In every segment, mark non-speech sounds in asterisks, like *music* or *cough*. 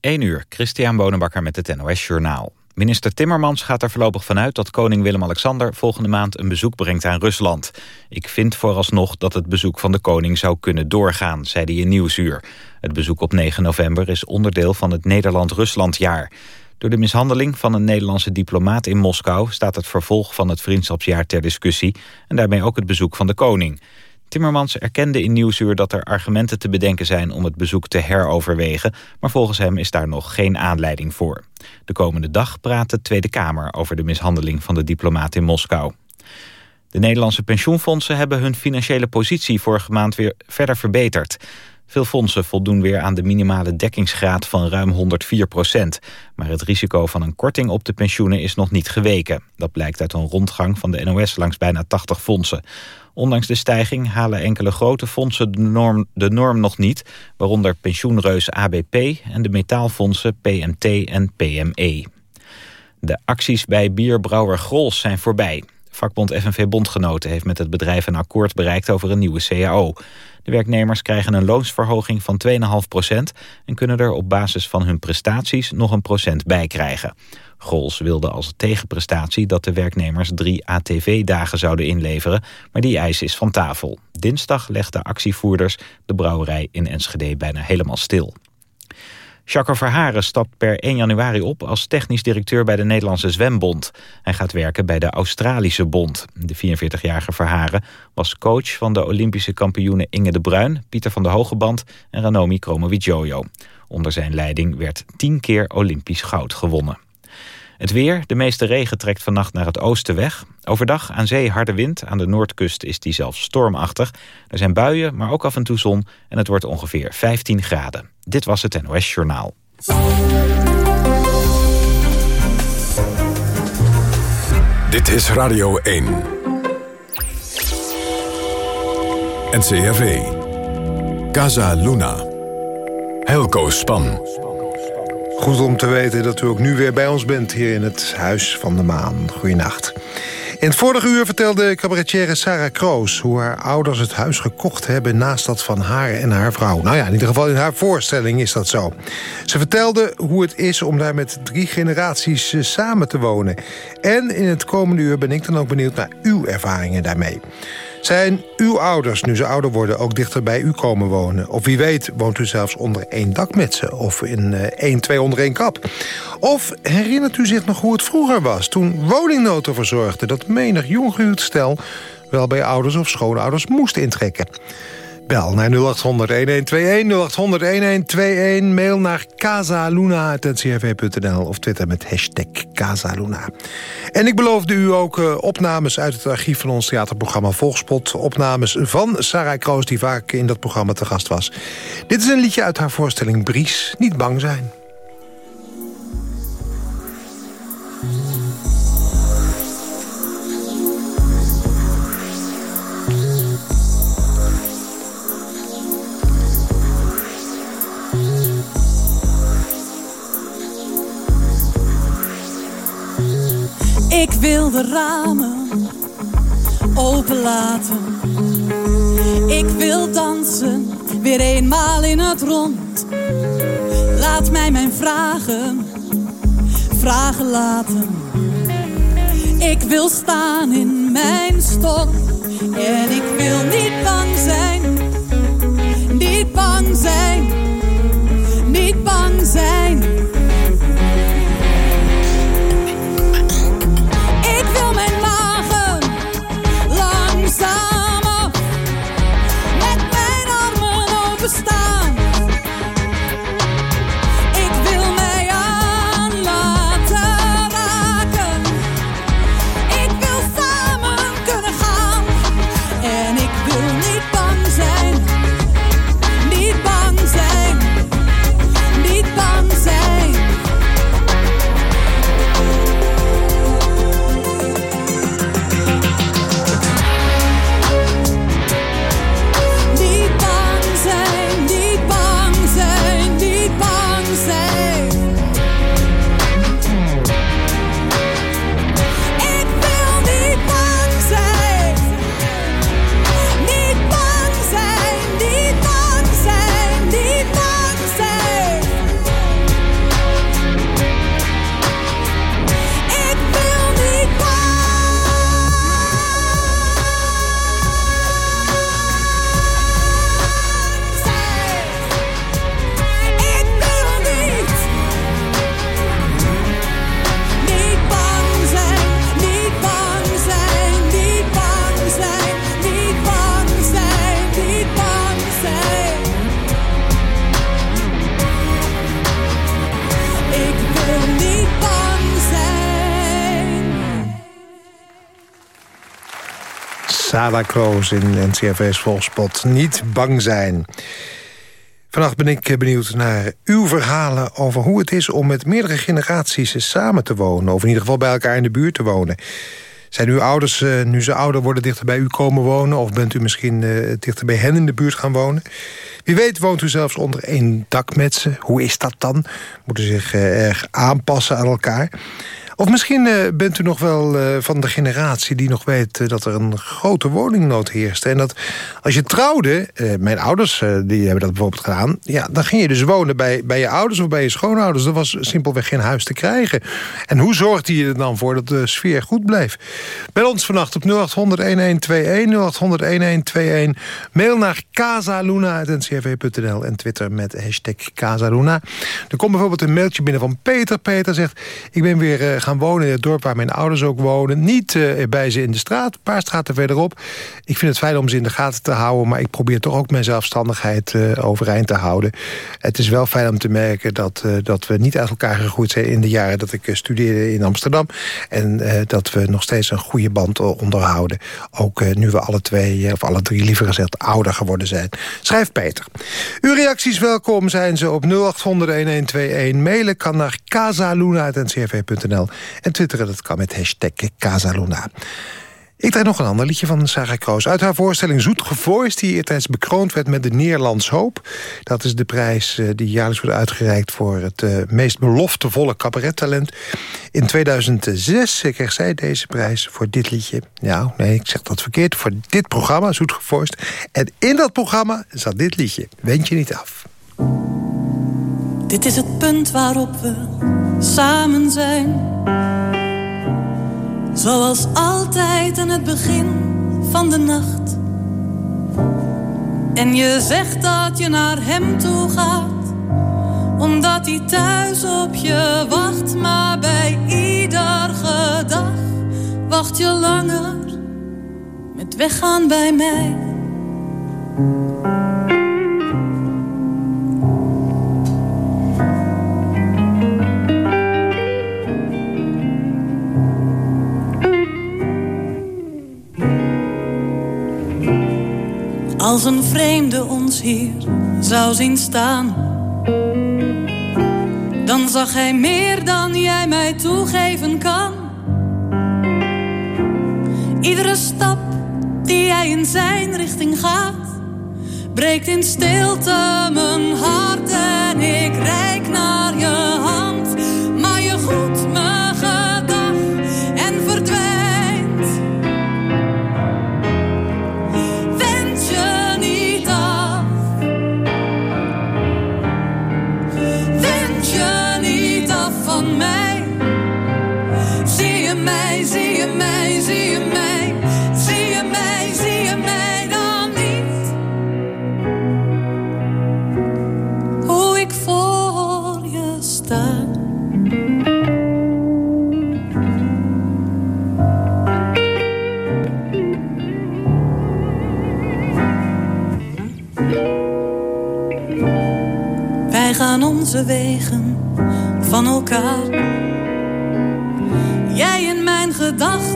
1 uur, Christian Bonenbakker met het NOS Journaal. Minister Timmermans gaat er voorlopig vanuit dat koning Willem-Alexander volgende maand een bezoek brengt aan Rusland. Ik vind vooralsnog dat het bezoek van de koning zou kunnen doorgaan, zei hij in Nieuwsuur. Het bezoek op 9 november is onderdeel van het Nederland-Ruslandjaar. Door de mishandeling van een Nederlandse diplomaat in Moskou staat het vervolg van het vriendschapsjaar ter discussie en daarmee ook het bezoek van de koning. Timmermans erkende in Nieuwsuur dat er argumenten te bedenken zijn om het bezoek te heroverwegen, maar volgens hem is daar nog geen aanleiding voor. De komende dag praat de Tweede Kamer over de mishandeling van de diplomaat in Moskou. De Nederlandse pensioenfondsen hebben hun financiële positie vorige maand weer verder verbeterd. Veel fondsen voldoen weer aan de minimale dekkingsgraad van ruim 104 procent. Maar het risico van een korting op de pensioenen is nog niet geweken. Dat blijkt uit een rondgang van de NOS langs bijna 80 fondsen. Ondanks de stijging halen enkele grote fondsen de norm, de norm nog niet... waaronder pensioenreus ABP en de metaalfondsen PMT en PME. De acties bij bierbrouwer Grols zijn voorbij. Vakbond FNV Bondgenoten heeft met het bedrijf een akkoord bereikt over een nieuwe CAO. De werknemers krijgen een loonsverhoging van 2,5% en kunnen er op basis van hun prestaties nog een procent bij krijgen. Grols wilde als tegenprestatie dat de werknemers drie ATV-dagen zouden inleveren, maar die eis is van tafel. Dinsdag legden actievoerders de brouwerij in Enschede bijna helemaal stil. Jacques Verharen stapt per 1 januari op als technisch directeur bij de Nederlandse Zwembond. Hij gaat werken bij de Australische Bond. De 44-jarige Verharen was coach van de Olympische kampioenen Inge de Bruin, Pieter van de Hogeband en Ranomi Kromowidjojo. Onder zijn leiding werd 10 keer Olympisch goud gewonnen. Het weer, de meeste regen trekt vannacht naar het oosten weg. Overdag aan zee harde wind, aan de noordkust is die zelfs stormachtig. Er zijn buien, maar ook af en toe zon en het wordt ongeveer 15 graden. Dit was het NOS Journaal. Dit is Radio 1. NCRV. Casa Luna. Helco Span. Goed om te weten dat u ook nu weer bij ons bent hier in het Huis van de Maan. Goeienacht. In het vorige uur vertelde cabaretière Sarah Kroos... hoe haar ouders het huis gekocht hebben naast dat van haar en haar vrouw. Nou ja, in ieder geval in haar voorstelling is dat zo. Ze vertelde hoe het is om daar met drie generaties eh, samen te wonen. En in het komende uur ben ik dan ook benieuwd naar uw ervaringen daarmee. Zijn uw ouders, nu ze ouder worden, ook dichter bij u komen wonen? Of wie weet woont u zelfs onder één dak met ze? Of in uh, één, twee onder één kap? Of herinnert u zich nog hoe het vroeger was... toen woningnood ervoor zorgde dat menig jonggehuwd stel... wel bij ouders of schoonouders moest intrekken? Bel naar 0800-1121, 0800-1121. Mail naar casaluna.ncrv.nl of twitter met hashtag Casaluna. En ik beloofde u ook uh, opnames uit het archief van ons theaterprogramma Volgspot. Opnames van Sarah Kroos, die vaak in dat programma te gast was. Dit is een liedje uit haar voorstelling Bries, Niet bang zijn. Ik wil de ramen openlaten. Ik wil dansen, weer eenmaal in het rond. Laat mij mijn vragen, vragen laten. Ik wil staan in mijn storm. En ik wil niet bang zijn, niet bang zijn, niet bang zijn. Sala Kroos in NCRV's Volkspot. Niet bang zijn. Vannacht ben ik benieuwd naar uw verhalen over hoe het is... om met meerdere generaties samen te wonen. Of in ieder geval bij elkaar in de buurt te wonen. Zijn uw ouders, eh, nu ze ouder worden, dichter bij u komen wonen? Of bent u misschien uh, dichter bij hen in de buurt gaan wonen? Wie weet woont u zelfs onder één dak met ze. Hoe is dat dan? Moet u zich uh, erg aanpassen aan elkaar? Of misschien uh, bent u nog wel uh, van de generatie die nog weet uh, dat er een grote woningnood heerst. En dat als je trouwde, mijn ouders die hebben dat bijvoorbeeld gedaan... Ja, dan ging je dus wonen bij, bij je ouders of bij je schoonouders. Er was simpelweg geen huis te krijgen. En hoe zorgde je er dan voor dat de sfeer goed bleef? Bel ons vannacht op 0800-1121, 0800-1121. Mail naar casaluna.ncrv.nl en Twitter met hashtag Casaluna. Er komt bijvoorbeeld een mailtje binnen van Peter. Peter zegt, ik ben weer gaan wonen in het dorp waar mijn ouders ook wonen. Niet uh, bij ze in de straat, een paar straten verderop. Ik vind het fijn om ze in de gaten te houden... maar ik probeer toch ook mijn zelfstandigheid uh, overeind te houden. Het is wel fijn om te merken dat, uh, dat we niet uit elkaar gegroeid zijn... in de jaren dat ik studeerde in Amsterdam. En dat we nog steeds een goede band onderhouden. Ook nu we alle twee, of alle drie liever gezegd, ouder geworden zijn. Schrijf Peter. Uw reacties welkom zijn ze op 0800-1121. Mailen kan naar casaluna.ncrv.nl. En twitteren dat kan met hashtag Casaluna. Ik draai nog een ander liedje van Sarah Kroos. Uit haar voorstelling Zoet Gevoist, die eertijds bekroond werd met de Neerlands Hoop. Dat is de prijs eh, die jaarlijks wordt uitgereikt voor het uh, meest beloftevolle cabarettalent. In 2006 kreeg zij deze prijs voor dit liedje. Nou, nee, ik zeg dat verkeerd. Voor dit programma, Zoet Gevoist. En in dat programma zat dit liedje. Wend je niet af. Dit is het punt waarop we samen zijn. Zoals altijd aan het begin van de nacht. En je zegt dat je naar hem toe gaat, omdat hij thuis op je wacht. Maar bij ieder gedag wacht je langer met weggaan bij mij. Als een vreemde ons hier zou zien staan, dan zag hij meer dan jij mij toegeven kan. Iedere stap die jij in zijn richting gaat, breekt in stilte mijn hart en ik rijk naar je hand, wegen van elkaar. Jij in mijn gedachten,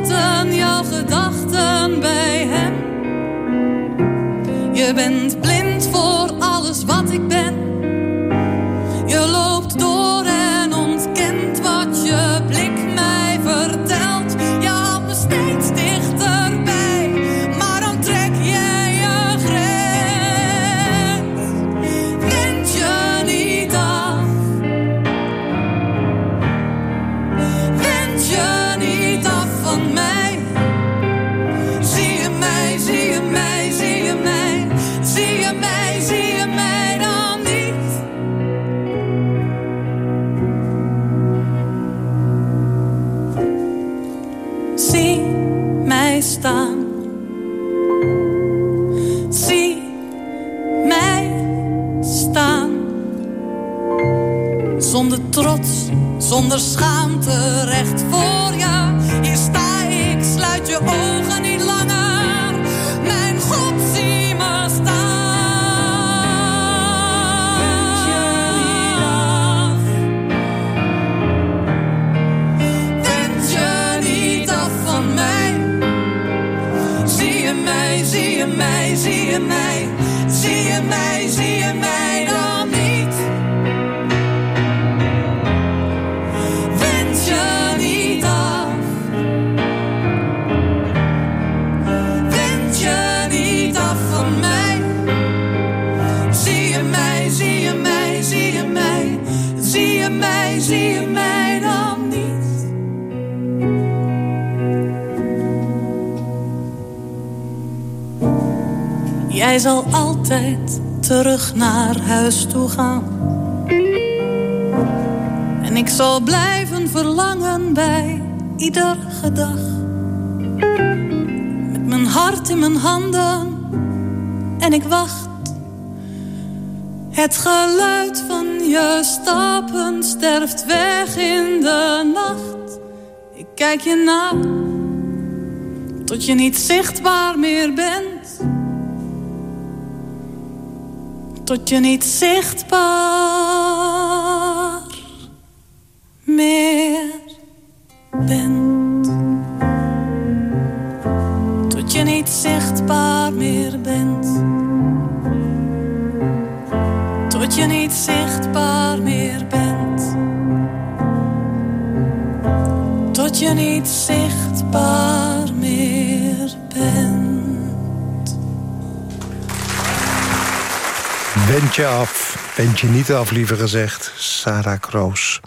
En ik zal blijven verlangen bij iedere dag. Met mijn hart in mijn handen en ik wacht. Het geluid van je stappen sterft weg in de nacht. Ik kijk je na, tot je niet zichtbaar meer bent. Tot je niet zichtbaar meer bent. Tot je niet zichtbaar meer bent. Tot je niet zichtbaar meer bent. Tot je niet zichtbaar Wend af. Wend niet af, liever gezegd. Sarah Kroos.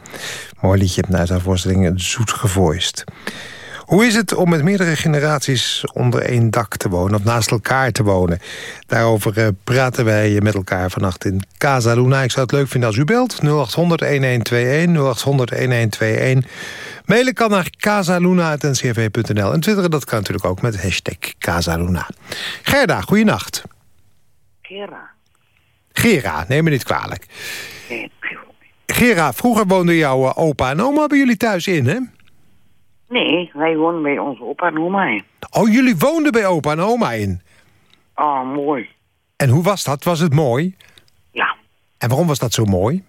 Mooi liedje uit haar voorstelling Zoet Gevoist. Hoe is het om met meerdere generaties onder één dak te wonen... of naast elkaar te wonen? Daarover eh, praten wij met elkaar vannacht in Casa Luna. Ik zou het leuk vinden als u belt. 0800-1121, 0800-1121. Mailen kan naar casaluna.ncrv.nl. En twitteren dat kan natuurlijk ook met hashtag Casaluna. Gerda, goeienacht. Kera. Gera, neem me niet kwalijk. Gera, vroeger woonden jouw eh, opa en oma bij jullie thuis in, hè? Nee, wij wonen bij onze opa en oma. hè. Oh, jullie woonden bij opa en oma in. Oh, mooi. En hoe was dat? Was het mooi? Ja. En waarom was dat zo mooi?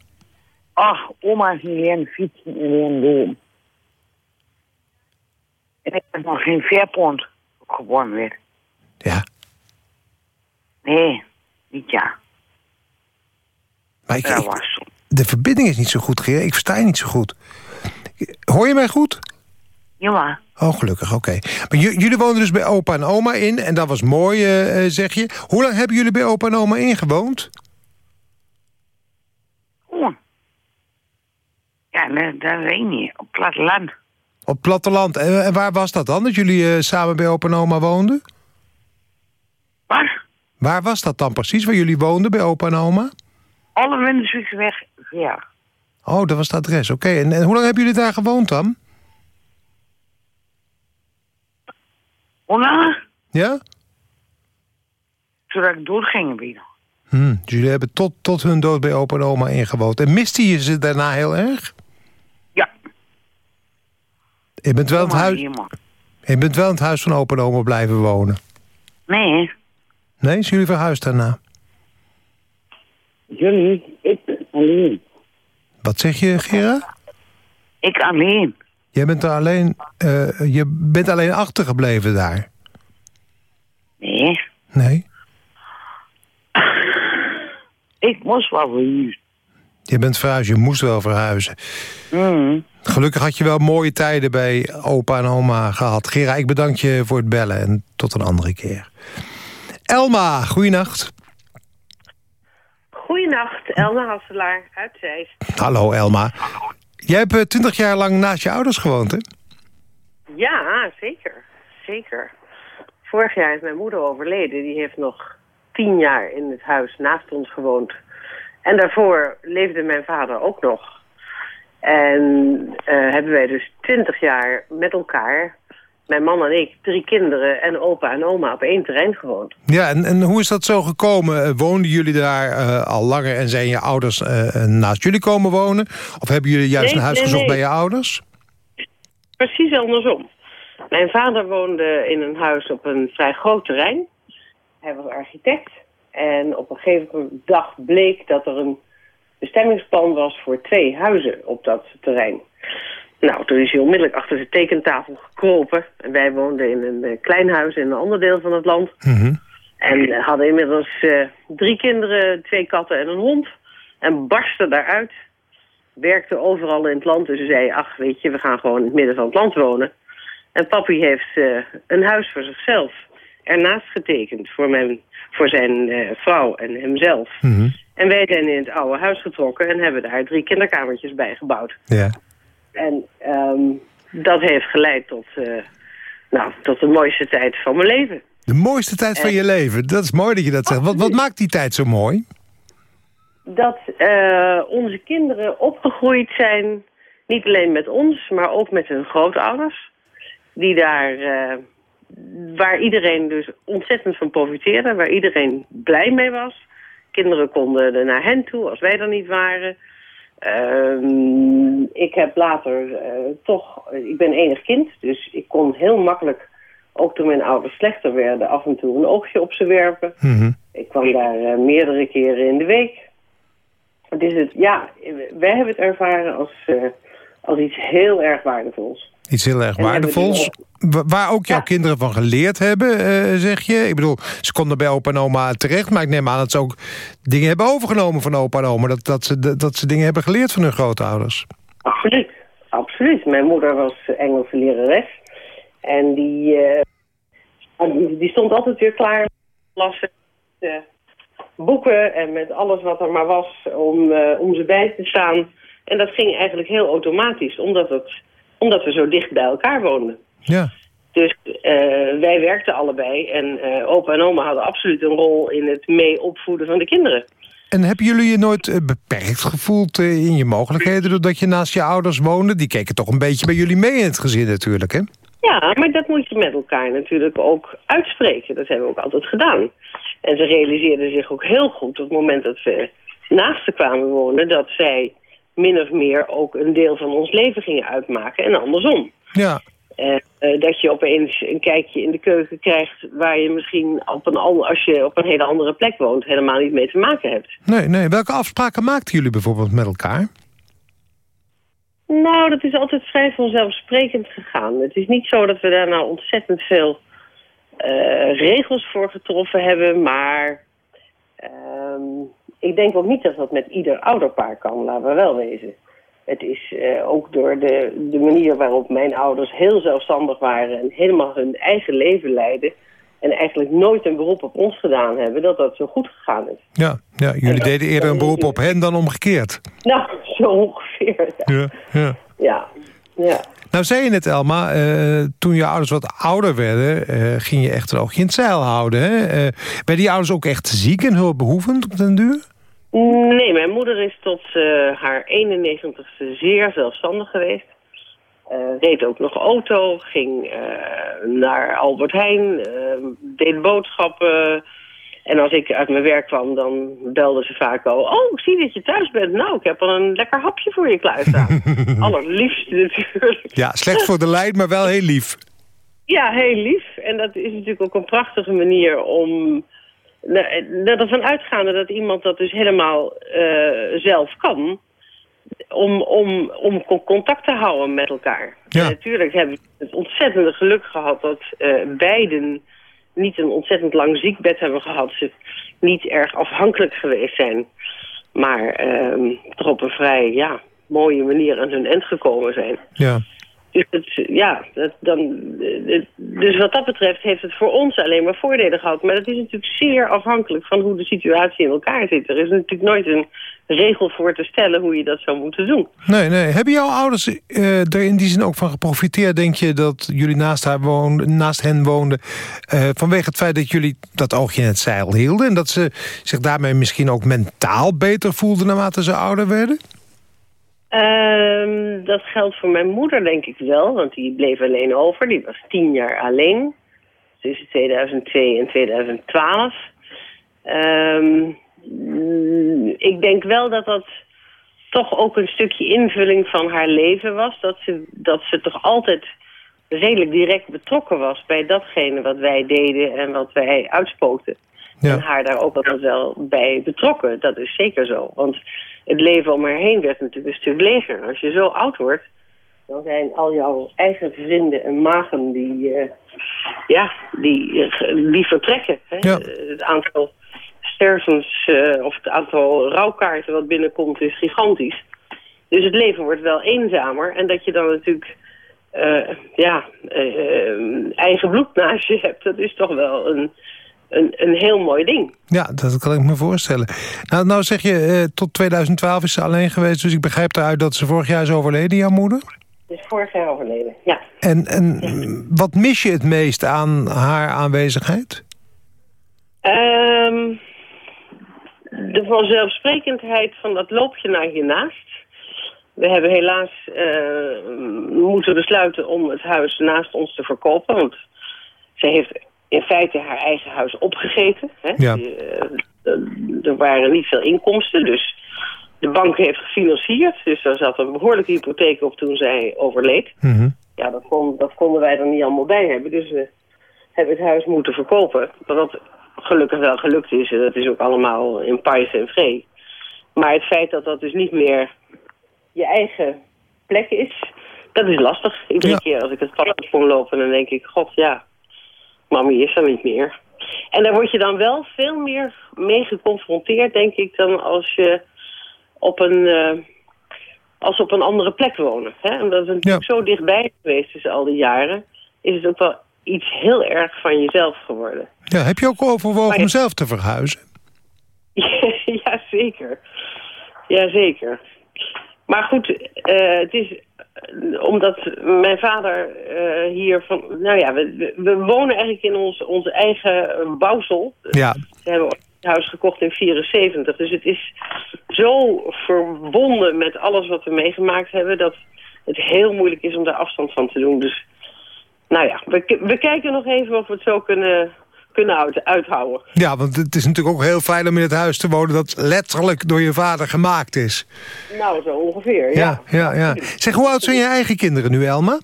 Ach, oma is niet leren fietsen en leren lopen. En ik heb nog geen veerpont geboren werd. Ja, Nee, niet ja. Maar ik, ik- de verbinding is niet zo goed, Gera. Ik versta je niet zo goed. Hoor je mij goed? Ja, Oh, gelukkig, oké. Maar jullie woonden dus bij opa en oma in. En dat was mooi, eh, eh, zeg je. Hoe lang hebben jullie bij opa en oma ingewoond? Ja, dat, dat weet ik niet. Op platteland. Op platteland. En, en waar was dat dan, dat jullie eh, samen bij opa en oma woonden? Wat? Waar was dat dan precies, waar jullie woonden bij opa en oma? Alle Wintersweg, ja. Oh, dat was het adres, oké. En, en hoe lang hebben jullie daar gewoond dan? Hoe lang? Ja? Zodat ik doodging weer. Hm, dus jullie hebben tot, tot hun dood bij opa en oma ingewoond. En miste je ze daarna heel erg? Ja. Je bent wel, in het huis, je bent wel in het huis van opa en oma blijven wonen. Nee, Nee, zijn jullie verhuisd daarna? Jullie, ik alleen. Wat zeg je, Gera? Ik alleen. Jij bent er alleen, eh, je bent alleen achtergebleven daar. Nee, Nee, *laughs* ik moest wel verhuisd. je bent verhuisd, je moest wel verhuizen. Mm. Gelukkig had je wel mooie tijden bij opa en oma gehad. Gera, ik bedank je voor het bellen en tot een andere keer. Elma, goeienacht. Goedenacht, Elna Hasselaar uit Zeist. Hallo Elma. Jij hebt twintig jaar lang naast je ouders gewoond, hè? Ja, zeker. Zeker. Vorig jaar is mijn moeder overleden. Die heeft nog tien jaar in het huis naast ons gewoond. En daarvoor leefde mijn vader ook nog. En eh, hebben wij dus twintig jaar met elkaar, mijn man en ik, drie kinderen en opa en oma op één terrein gewoond. Ja, en, en hoe is dat zo gekomen? Eh, Woonden jullie daar eh, al langer en zijn je ouders eh, naast jullie komen wonen? Of hebben jullie juist Nee, een huis nee, gezocht nee. bij je ouders? Precies andersom. Mijn vader woonde in een huis op een vrij groot terrein. Hij was architect. En op een gegeven dag bleek dat er een bestemmingsplan was voor twee huizen op dat terrein. Nou, toen is hij onmiddellijk achter de tekentafel gekropen. En wij woonden in een eh, klein huis in een ander deel van het land. Mhm. En hadden inmiddels eh, drie kinderen, twee katten en een hond. En barsten daaruit. Werkte overal in het land. Dus ze zei, ach weet je, we gaan gewoon in het midden van het land wonen. En papi heeft eh, een huis voor zichzelf ernaast getekend. Voor, mijn, voor zijn vrouw en hemzelf. Mhm. En wij zijn in het oude huis getrokken en hebben daar drie kinderkamertjes bij gebouwd. Ja. En ehm, dat heeft geleid tot, eh, nou, tot de mooiste tijd van mijn leven. De mooiste tijd van je leven. Dat is mooi dat je dat zegt. Wat, wat maakt die tijd zo mooi? Dat eh, onze kinderen opgegroeid zijn, niet alleen met ons, maar ook met hun grootouders. Die daar, eh, waar iedereen dus ontzettend van profiteerde, waar iedereen blij mee was. Kinderen konden er naar hen toe als wij er niet waren. Ehm, ik heb later eh, toch, ik ben enig kind, dus ik kon heel makkelijk, ook toen mijn ouders slechter werden, af en toe een oogje op ze werpen. Mhm. Ik kwam daar eh, meerdere keren in de week. Het is het, ja, wij hebben het ervaren als, eh, als iets heel erg waardevols. Iets heel erg waardevols. Wa- Waar ook jouw Ja. kinderen van geleerd hebben, eh, zeg je. Ik bedoel, ze konden bij opa en oma terecht... maar ik neem aan dat ze ook dingen hebben overgenomen van opa en oma. Dat, dat, ze, dat ze dingen hebben geleerd van hun grootouders. Absoluut, absoluut. Mijn moeder was Engelse lerares. En die, eh, die, stond altijd weer klaar met lassen, eh, boeken en met alles wat er maar was om, om ze bij te staan. En dat ging eigenlijk heel automatisch, omdat, het, omdat we zo dicht bij elkaar woonden. Ja. Dus eh, wij werkten allebei en eh, opa en oma hadden absoluut een rol in het mee opvoeden van de kinderen. En hebben jullie je nooit eh, beperkt gevoeld in je mogelijkheden... doordat je naast je ouders woonde? Die keken toch een beetje bij jullie mee in het gezin natuurlijk, hè? Ja, maar dat moet je met elkaar natuurlijk ook uitspreken. Dat hebben we ook altijd gedaan. En ze realiseerden zich ook heel goed op het moment dat we naast ze kwamen wonen... dat zij min of meer ook een deel van ons leven gingen uitmaken en andersom. Ja, Eh, eh, dat je opeens een kijkje in de keuken krijgt... waar je misschien op een, als je op een hele andere plek woont... helemaal niet mee te maken hebt. nee, nee. Welke afspraken maakten jullie bijvoorbeeld met elkaar? Nou, dat is altijd vrij vanzelfsprekend gegaan. Het is niet zo dat we daar nou ontzettend veel eh, regels voor getroffen hebben, maar ehm, ik denk ook niet dat dat met ieder ouderpaar kan, laten we wel wezen. Het is eh, ook door de, de manier waarop mijn ouders heel zelfstandig waren en helemaal hun eigen leven leiden en eigenlijk nooit een beroep op ons gedaan hebben, dat dat zo goed gegaan is. Ja, ja jullie deden eerder een beroep op hen dan omgekeerd. Nou, *laughs* zo ongeveer. Ja. Ja, ja. ja. ja. Nou zei je net, Elma, eh, toen je ouders wat ouder werden... eh, ging je echt een oogje in het zeil houden. Hè? Eh, die ouders ook echt ziek en hulpbehoevend op den duur? Nee, mijn moeder is tot haar 91ste zeer zelfstandig geweest. Reed ook nog auto, ging naar Albert Heijn, deed boodschappen. En als ik uit mijn werk kwam, dan belde ze vaak al... Oh, ik zie dat je thuis bent. Nou, ik heb al een lekker hapje voor je klaarstaan. *laughs* Allerliefst natuurlijk. Ja, slecht voor de lijn, maar wel heel lief. Ja, heel lief. En dat is natuurlijk ook een prachtige manier om... nou, nou, ervan uitgaande dat iemand dat dus helemaal eh, zelf kan... Om, om, om co- contact te houden met elkaar. Ja. En natuurlijk hebben we het ontzettende geluk gehad... dat eh, beiden niet een ontzettend lang ziekbed hebben gehad. Ze niet erg afhankelijk geweest zijn. Maar ehm, toch op een vrij ja, mooie manier aan hun eind gekomen zijn. Ja. Dus, het, ja, dan, eh, dus wat dat betreft heeft het voor ons alleen maar voordelen gehad. Maar dat is natuurlijk zeer afhankelijk van hoe de situatie in elkaar zit. Er is natuurlijk nooit een regel voor te stellen hoe je dat zou moeten doen. Nee, nee. Hebben jouw ouders eh, er in die zin ook van geprofiteerd? Denk je dat jullie naast, haar woonden, naast hen woonden... eh, vanwege het feit dat jullie dat oogje in het zeil hielden... en dat ze zich daarmee misschien ook mentaal beter voelden... naarmate ze ouder werden? Ehm, dat geldt voor mijn moeder denk ik wel, want die bleef alleen over. Die was tien jaar alleen, tussen 2002 en 2012. Ehm, ik denk wel dat dat toch ook een stukje invulling van haar leven was. Dat ze, dat ze toch altijd redelijk direct betrokken was bij datgene wat wij deden en wat wij uitspookten. Ja. En haar daar ook altijd wel bij betrokken. Dat is zeker zo. Want het leven om haar heen werd natuurlijk een stuk leger. Als je zo oud wordt, dan zijn al jouw eigen vrienden en magen die, eh, ja, die, eh, die vertrekken. Hè? Ja. Het aantal stervens eh, of het aantal rouwkaarten wat binnenkomt is gigantisch. Dus het leven wordt wel eenzamer. En dat je dan natuurlijk ja, eigen bloed naast je hebt, dat is toch wel een, een, een heel mooi ding. Ja, dat kan ik me voorstellen. Nou, nou zeg je, eh, tot 2012 is ze alleen geweest... dus ik begrijp eruit dat ze vorig jaar is overleden, jouw moeder? Dus vorig jaar overleden, ja. En, en wat mis je het meest aan haar aanwezigheid? Ehm, de vanzelfsprekendheid van dat loopje naar hiernaast. We hebben helaas eh, moeten besluiten om het huis naast ons te verkopen. Want zij heeft in feite haar eigen huis opgegeten. Hè? Ja. Eh, er waren niet veel inkomsten, dus de bank heeft gefinancierd. Dus daar zat een behoorlijke hypotheek op toen zij overleed. Mhm. Ja, dat, kon, dat konden wij er niet allemaal bij hebben. Dus we hebben het huis moeten verkopen. Wat gelukkig wel gelukt is. En dat is ook allemaal in pais en vree. Maar het feit dat dat dus niet meer je eigen plek is... dat is lastig. Iedere Ja. keer als ik het pad op kom lopen... dan denk ik, god ja, mami is er niet meer. En daar word je dan wel veel meer mee geconfronteerd, denk ik... dan als je op een, eh, als op een andere plek wonen. Hè? Omdat het natuurlijk zo dichtbij geweest is al die jaren... is het ook wel iets heel erg van jezelf geworden. Ja, heb je ook overwogen om zelf te verhuizen? *laughs* ja, zeker. Maar goed, eh, het is omdat mijn vader eh, hier van... Nou ja, we, we- wonen eigenlijk in ons, onze eigen bouwsel. Ja, We hebben het huis gekocht in 74. Dus het is zo verbonden met alles wat we meegemaakt hebben... dat het heel moeilijk is om daar afstand van te doen. Dus nou ja, we, we kijken nog even of we het zo kunnen, kunnen uit- uithouden. ja, want het is natuurlijk ook heel fijn om in het huis te wonen... dat letterlijk door je vader gemaakt is. Nou, zo ongeveer, Ja, ja, ja. Zeg, hoe oud zijn je eigen kinderen nu, Elma?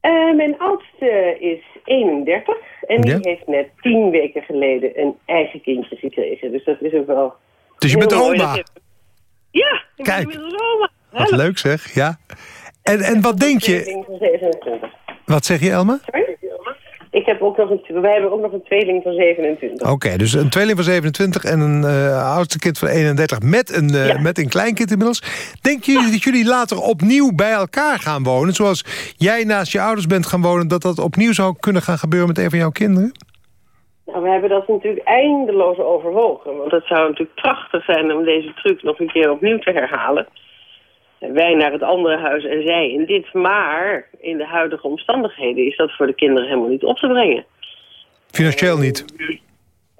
Eh, mijn oudste is 31 en die Ja. heeft net tien weken geleden een eigen kindje gekregen. Dus dat is ook wel... Dus je bent oma. je- Ja, ik Kijk. ben oma. Wat leuk zeg, ja. En, en wat denk je... Tweeling van 27. Wat zeg je, Elma? Sorry? Ik heb ook nog een, wij hebben ook nog een tweeling van 27. Oké, dus een tweeling van 27 en een eh, oudste kind van 31 met een, eh, Ja. met een kleinkind inmiddels. Denken jullie dat jullie later opnieuw bij elkaar gaan wonen? Zoals jij naast je ouders bent gaan wonen... dat dat opnieuw zou kunnen gaan gebeuren met een van jouw kinderen? Nou, we hebben dat natuurlijk eindeloos overwogen. Want het zou natuurlijk prachtig zijn om deze truc nog een keer opnieuw te herhalen. Wij naar het andere huis en zij in dit. Maar in de huidige omstandigheden is dat voor de kinderen helemaal niet op te brengen. Financieel niet.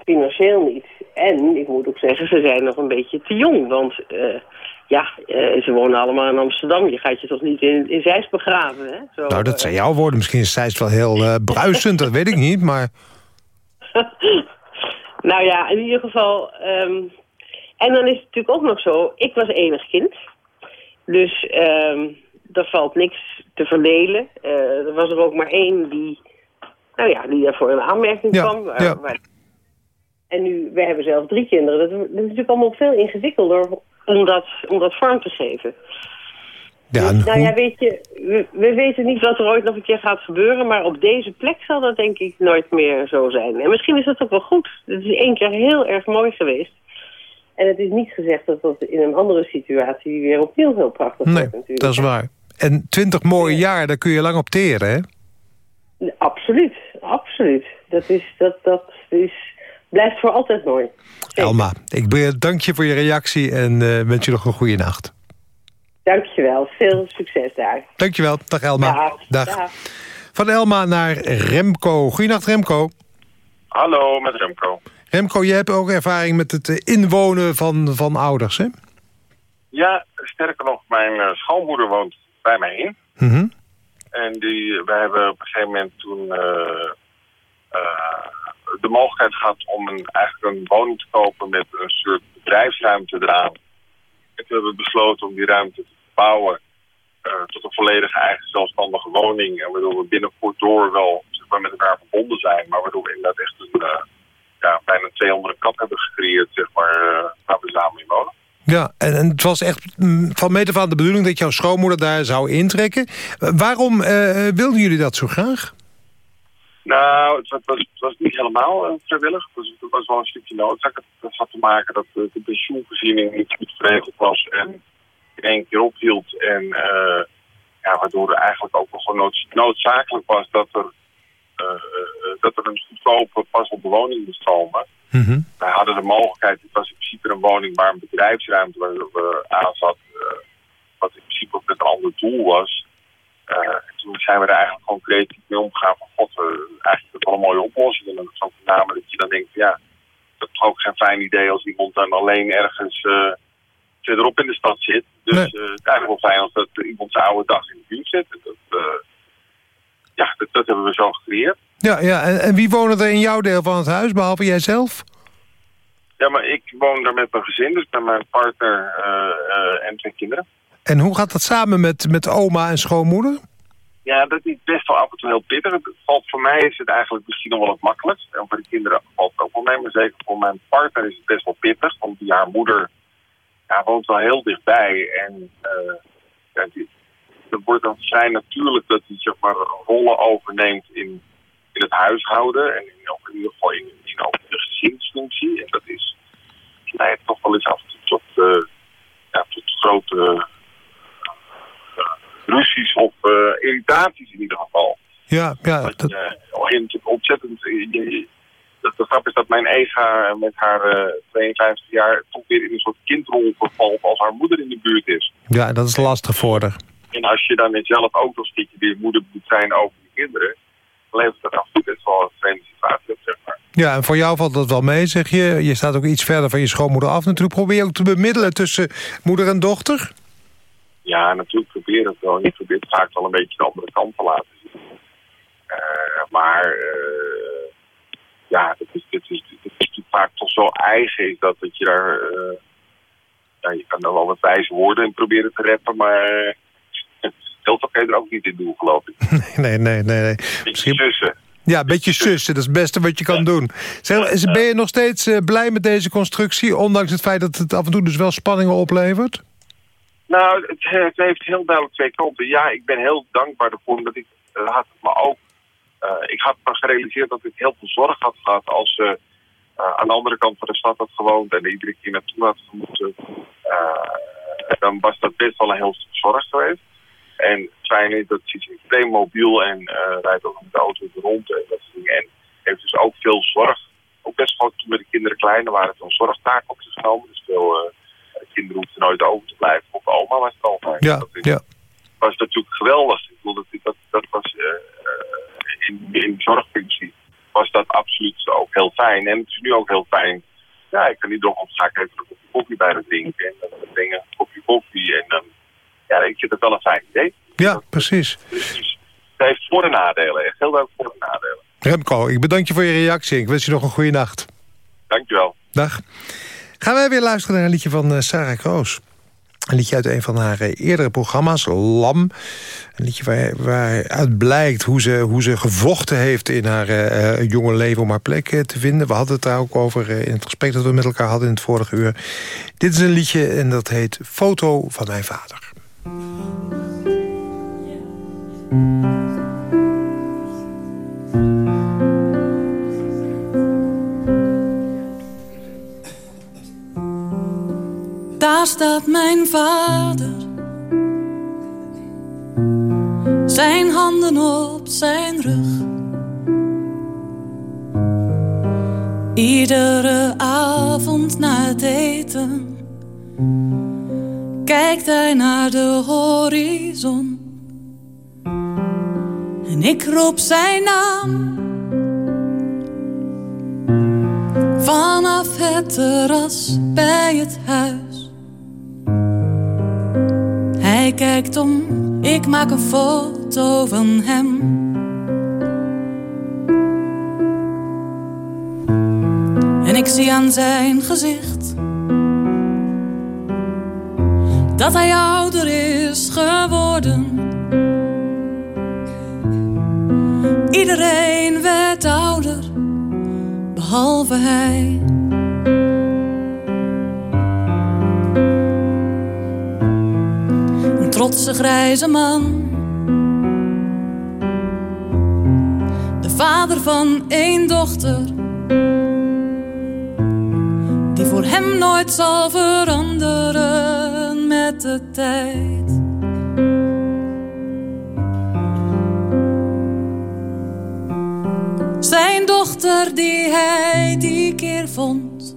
Financieel niet. En ik moet ook zeggen, ze zijn nog een beetje te jong. Want eh, ja, eh, ze wonen allemaal in Amsterdam. Je gaat je toch niet in, in Zeist begraven, hè? Zo, Nou, dat eh, zijn jouw woorden. Misschien is Zeist wel heel eh, bruisend, dat weet ik niet. Maar *laughs* nou ja, in ieder geval... ehm, en dan is het natuurlijk ook nog zo, ik was enig kind. Dus ehm er valt niks te verdelen. Eh, er was er ook maar één die, nou ja, die daarvoor in aanmerking Ja, kwam. waar- ja. waar- en nu, wij hebben zelf drie kinderen. Dat, dat is natuurlijk allemaal veel ingewikkelder om dat, om dat vorm te geven. ja, Dus, nou ja, weet je, we, we weten niet wat er ooit nog een keer gaat gebeuren, maar op deze plek zal dat denk ik nooit meer zo zijn. En misschien is dat ook wel goed. Het is één keer heel erg mooi geweest. En het is niet gezegd dat dat in een andere situatie weer opnieuw heel prachtig nee, wordt natuurlijk. dat is waar. En 20 mooie jaar, daar kun je lang op teren, hè? Absoluut, absoluut. Dat, is, dat, dat is, blijft voor altijd mooi. Zeker. Elma, ik dank je voor je reactie en eh, wens je nog een goede nacht. Dankjewel, veel succes daar. Dankjewel. Dag Elma. Dag. Dag. Van Elma naar Remco. Goedenacht Remco. Hallo, met Remco. Remco, je hebt ook ervaring met het eh, inwonen van, van ouders, hè? Ja, sterker nog, mijn eh, schoonmoeder woont bij mij in. Mhm. En die, wij hebben op een gegeven moment toen eh, de mogelijkheid gehad om een, eigenlijk een woning te kopen met een soort bedrijfsruimte eraan. En toen hebben we besloten om die ruimte te bouwen tot een volledige eigen zelfstandige woning. En waardoor we binnenkort door wel zeg maar, met elkaar verbonden zijn. Maar waardoor we inderdaad echt een ja, bijna 200 kat hebben gecreëerd, zeg maar, eh, waar we samen in wonen. Ja, en, en het was echt mm, van meet af aan de bedoeling dat jouw schoonmoeder daar zou intrekken. Eh, waarom eh, wilden jullie dat zo graag? Nou, het was, het was, niet helemaal vrijwillig. Het was, het was wel een stukje noodzaak. Het, had te maken dat de, de pensioenvoorziening niet goed geregeld was en in één keer ophield. En ja, waardoor er eigenlijk ook nog gewoon noodzakelijk was dat er dat er een goedkope pas op de woning moest komen. Wij hadden de mogelijkheid, het was in principe een woning waar een bedrijfsruimte waar we aan zat, eh, wat in principe ook met een ander doel was. Eh, en toen zijn we er eigenlijk gewoon creatief mee omgegaan van god, eh, eigenlijk is dat wel een mooie oplossing. En dan is ook met name dat je dan denkt, ja, dat is ook geen fijn idee als iemand dan alleen ergens eh, verderop in de stad zit. Dus Nee. eh, het is eigenlijk wel fijn als dat iemand zijn oude dag in de buurt zit. Dat, eh, ja, dat, dat hebben we zo gecreëerd. Ja, ja. En, en wie wonen er in jouw deel van het huis, behalve jijzelf? Ja, maar ik woon daar met mijn gezin, dus met mijn partner eh, eh, en twee kinderen. En hoe gaat dat samen met, met oma en schoonmoeder? Ja, dat is best wel af en toe heel pittig. Valt voor mij is het eigenlijk misschien nog wel het makkelijkst. En voor de kinderen valt het ook wel mee. Maar zeker voor mijn partner is het best wel pittig. Want die, haar moeder ja, woont wel heel dichtbij. En eh ja, die, het wordt dan vrij natuurlijk dat hij zeg maar, rollen overneemt in, in het huishouden. En in, ook in ieder geval in, in ook de gezinsfunctie. En dat is leidt toch wel eens af en toe tot, eh, ja, tot grote eh, ruzies of eh, irritaties in ieder geval. Ja, ja. Dat Dat, je ontzettend... je- de grap is dat mijn ega met haar eh 52 jaar toch weer in een soort kindrol vervalt als haar moeder in de buurt is. ja, dat is lastig voor haar. En als je dan zelf ook nog een stukje weer moeder moet zijn over je kinderen, dan levert dat af best wel een vreemde situatie op, zeg maar. Ja, en voor jou valt dat wel mee, zeg je. Je staat ook iets verder van je schoonmoeder af. Natuurlijk probeer je ook te bemiddelen tussen moeder en dochter. Ja, natuurlijk probeer het wel. Je probeert vaak wel een beetje de andere kant te laten zien. Eh, maar eh, ja, het is, het, is, het is vaak toch zo eigen is dat, dat je daar... eh, ja, je kan dan wel wat wijze woorden in proberen te reppen, maar uh, veel kan je er ook niet in doen, geloof ik. *laughs* Nee, nee, nee. nee. Beetje Misschien- sussen. Ja, een beetje sussen. Dat is het beste wat je kan doen. Zeg, ben je nog steeds eh, blij met deze constructie... ondanks het feit dat het af en toe dus wel spanningen oplevert? Nou, het, het heeft heel duidelijk twee kanten. Ja, ik ben heel dankbaar ervoor, omdat ik eh, had het me ook... eh, ik had me gerealiseerd dat ik heel veel zorg had gehad als ze eh, aan de andere kant van de stad had gewoond en er iedere keer naartoe had gemoeten. Eh, dan was dat best wel een heel stuk zorg geweest. En het fijne is dat ze is extreem mobiel en eh, rijdt ook met de auto rond en dat soort dingen. En heeft dus ook veel zorg. Ook best wel toen met de kinderen kleiner waren, veel zorgtaken op zich genomen. Dus veel eh, kinderen hoefden nooit over te blijven. Of oma was het altijd. Ja, Dat is- ja. was natuurlijk geweldig. Ik bedoel, dat, dat, dat was eh, in, in zorgfunctie was dat absoluut ook heel fijn. En het is nu ook heel fijn. Ja, ik kan niet nog op ga ik even een kopje koffie bij het drinken. En dan dingen een kopje koffie. En dan, ja, ik vind het wel een fijn idee. Ja, precies. Dus, het heeft voor- en nadelen. Echt heel duidelijk voor- en nadelen. Remco, ik bedank je voor je reactie. Ik wens je nog een goede nacht. Dankjewel. Dag. Gaan wij weer luisteren naar een liedje van eh, Sarah Kroos. Een liedje uit een van haar eh, eerdere programma's, Lam. Een liedje waar, waaruit blijkt hoe ze, hoe ze gevochten heeft in haar eh, jonge leven om haar plek te vinden. We hadden het daar ook over in het gesprek dat we met elkaar hadden in het vorige uur. Dit is een liedje en dat heet Foto van mijn vader. Daar staat mijn vader. Zijn handen op zijn rug. Iedere avond na het eten kijkt hij naar de horizon. En ik roep zijn naam vanaf het terras bij het huis. Hij kijkt om, ik maak een foto van hem. En ik zie aan zijn gezicht dat hij ouder is geworden. Iedereen werd ouder, behalve hij. Een trotse grijze man. De vader van één dochter. Die voor hem nooit zal veranderen de tijd. Zijn dochter die hij die keer vond,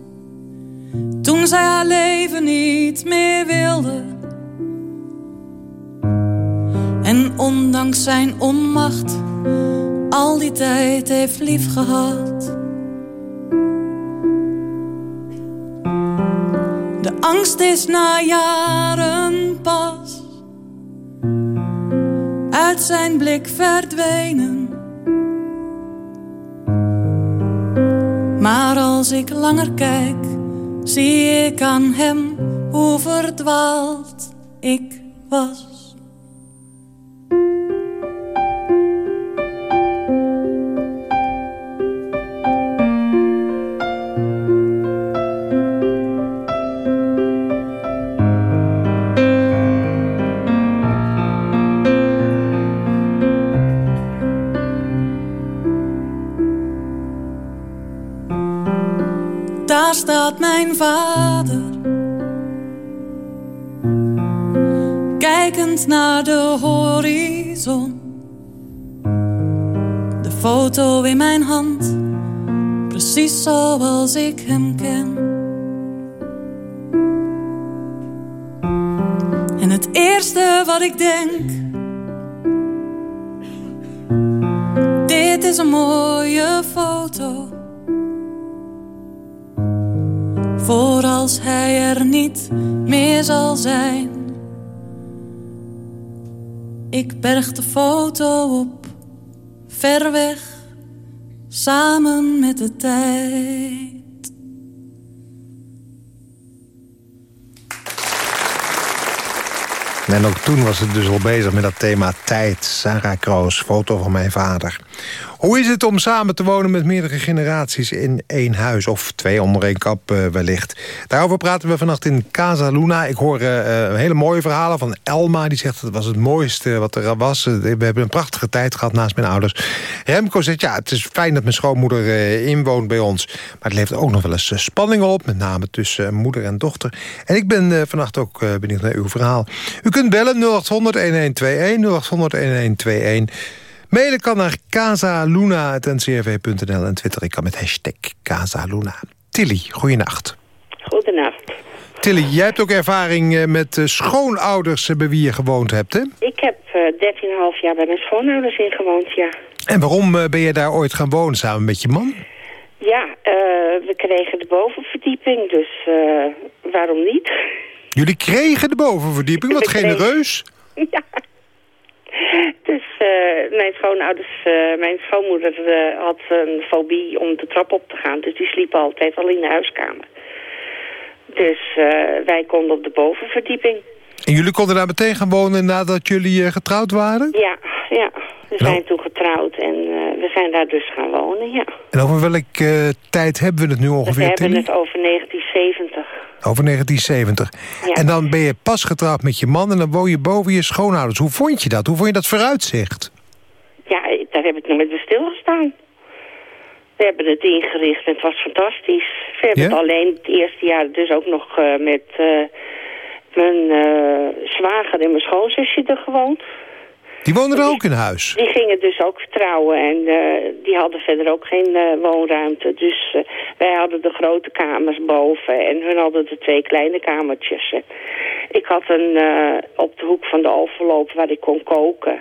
toen zij haar leven niet meer wilde. En ondanks zijn onmacht al die tijd heeft lief gehad. De angst is na jaren zijn blik verdwenen. Maar als ik langer kijk, zie ik aan hem hoe verdwaald ik was. Daar staat mijn vader. Kijkend naar de horizon. De foto in mijn hand. Precies zoals ik hem ken. En het eerste wat ik denk. Dit is een mooie foto. Voor als hij er niet meer zal zijn. Ik berg de foto op, ver weg, samen met de tijd. En ook toen was het dus al bezig met dat thema tijd. Sarah Kroos, foto van mijn vader. Hoe is het om samen te wonen met meerdere generaties in één huis? Of twee onder één kap uh, wellicht. Daarover praten we vannacht in Casa Luna. Ik hoor uh, hele mooie verhalen van Elma. Die zegt dat was het mooiste wat er was. We hebben een prachtige tijd gehad naast mijn ouders. Remco zegt, ja, het is fijn dat mijn schoonmoeder inwoont bij ons. Maar het levert ook nog wel eens spanningen op. Met name tussen moeder en dochter. En ik ben vannacht ook benieuwd naar uw verhaal. U kunt bellen 0800-1121, 0800-1121... Mailen kan naar casaluna.ncrv.nl en twitter ik kan met hashtag Casaluna. Tilly, goeienacht. Goedenacht. Tilly, jij hebt ook ervaring met schoonouders bij wie je gewoond hebt, hè? Ik heb uh, 13,5 jaar bij mijn schoonouders ingewoond, ja. En waarom ben je daar ooit gaan wonen samen met je man? Ja, uh, we kregen de bovenverdieping, dus uh, waarom niet? Jullie kregen de bovenverdieping? Wat *laughs* genereus. Uh, mijn schoonouders, uh, mijn schoonmoeder uh, had een fobie om de trap op te gaan. Dus die sliepen altijd al in de huiskamer. Dus wij konden op de bovenverdieping. En jullie konden daar meteen gaan wonen nadat jullie getrouwd waren? Ja, ja. We zijn nou. toen getrouwd en we zijn daar dus gaan wonen, ja. En over welke tijd hebben we het nu ongeveer, We hebben het over 1970. Over 1970. Ja. En dan ben je pas getrouwd met je man en dan woon je boven je schoonouders. Hoe vond je dat? Hoe vond je dat vooruitzicht? Ja, daar heb ik nog met stilgestaan. We hebben het ingericht en het was fantastisch. We hebben Ja? het alleen het eerste jaar dus ook nog uh, met uh, mijn uh, zwager en mijn schoonzusje er gewoond. Die woonden er ook in huis? Die gingen dus ook trouwen en uh, die hadden verder ook geen uh, woonruimte. Dus uh, wij hadden de grote kamers boven en hun hadden de twee kleine kamertjes. Ik had een op de hoek van de overloop waar ik kon koken.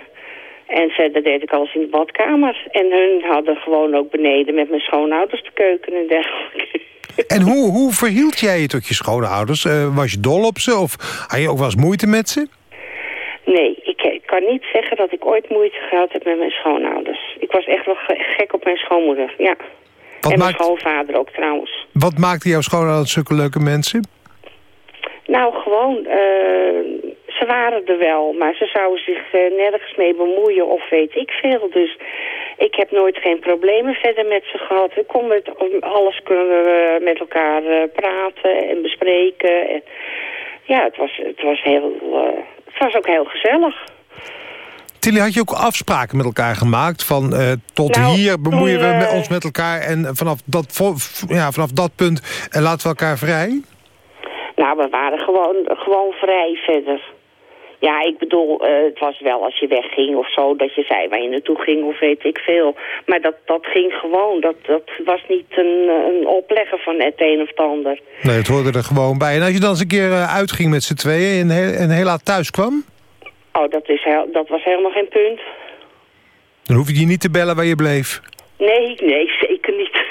En verder deed ik alles in de badkamer. En hun hadden gewoon ook beneden met mijn schoonouders de keuken en dergelijke. *laughs* En hoe, hoe verhield jij je tot je schoonouders? was je dol op ze of had je ook wel eens moeite met ze? Nee, ik, kan niet zeggen dat ik ooit moeite gehad heb met mijn schoonouders. Ik was echt wel gek op mijn schoonmoeder, ja. Wat en maakt, mijn schoonvader ook trouwens. Wat maakte jouw schoonouders zulke leuke mensen? Nou, gewoon, uh, ze waren er wel, maar ze zouden zich uh, nergens mee bemoeien of weet ik veel. Dus ik heb nooit geen problemen verder met ze gehad. We kon met alles kunnen we met elkaar uh, praten en bespreken. En, ja, het was, het was heel... Het was ook heel gezellig. Tilly, had je ook afspraken met elkaar gemaakt? Van uh, tot nou, hier bemoeien toen, we uh, ons met elkaar... en vanaf dat, ja, vanaf dat punt uh, laten we elkaar vrij? Nou, we waren gewoon, gewoon vrij verder. Ja, ik bedoel, eh, het was wel als je wegging of zo... dat je zei waar je naartoe ging of weet ik veel. Maar dat, dat ging gewoon. Dat, dat was niet een, een opleggen van het een of het ander. Nee, het hoorde er gewoon bij. En als je dan eens een keer eh, uitging met z'n tweeën en, heel, en heel laat thuis kwam... Oh, dat, is heel, dat was helemaal geen punt. dan hoef je je niet te bellen waar je bleef. Nee, nee, zeker niet.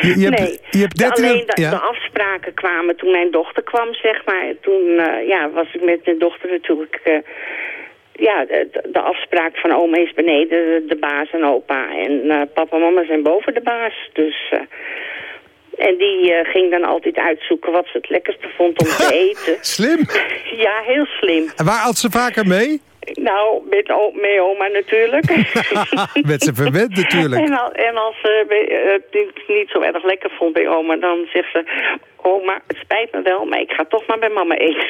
Je, je hebt, nee, je hebt 13 alleen de, ja. de afspraken kwamen toen mijn dochter kwam, zeg maar. Toen eh, ja, was ik met mijn dochter natuurlijk... eh, ja, de, de afspraak van oma is beneden, de, de baas en opa. En eh, papa en mama zijn boven de baas. Dus, en die eh, ging dan altijd uitzoeken wat ze het lekkerste vond om te *laughs* eten. Slim. *laughs* Ja, heel slim. En waar had ze vaker mee? Nou, met, met oma natuurlijk. *laughs* Werd ze verwend natuurlijk. En, al, en als ze bij- het niet, zo erg lekker vond bij oma, dan zegt ze... Oma, het spijt me wel, maar ik ga toch maar bij mama eten.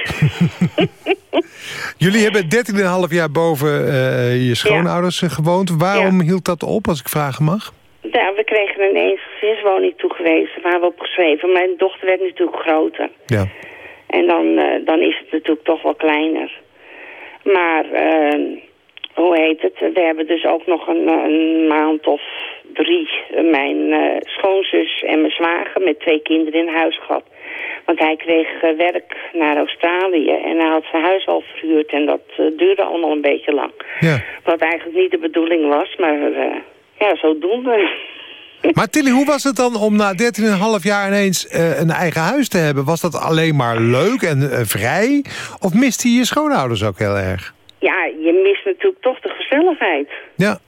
Jullie hebben 13,5 jaar boven eh, je schoonouders eh, gewoond. Waarom hield dat op, als ik vragen mag? Ja, we kregen ineens gezinswoning toegewezen, waar we op geschreven. Mijn dochter werd natuurlijk groter. Ja. En dan, eh, dan is het natuurlijk toch wel kleiner. Maar, eh, hoe heet het? We hebben dus ook nog een, een maand of drie eh, mijn eh, schoonzus en mijn zwager met twee kinderen in huis gehad. Want hij kreeg werk naar Australië en hij had zijn huis al verhuurd en dat duurde allemaal een beetje lang. ja. Wat eigenlijk niet de bedoeling was, maar ja, zodoende. Maar Tilly, hoe was het dan om na 13,5 jaar ineens eh, een eigen huis te hebben? Was dat alleen maar leuk en eh, vrij? Of miste je je schoonouders ook heel erg? Ja, je mist natuurlijk toch de gezelligheid. Ja.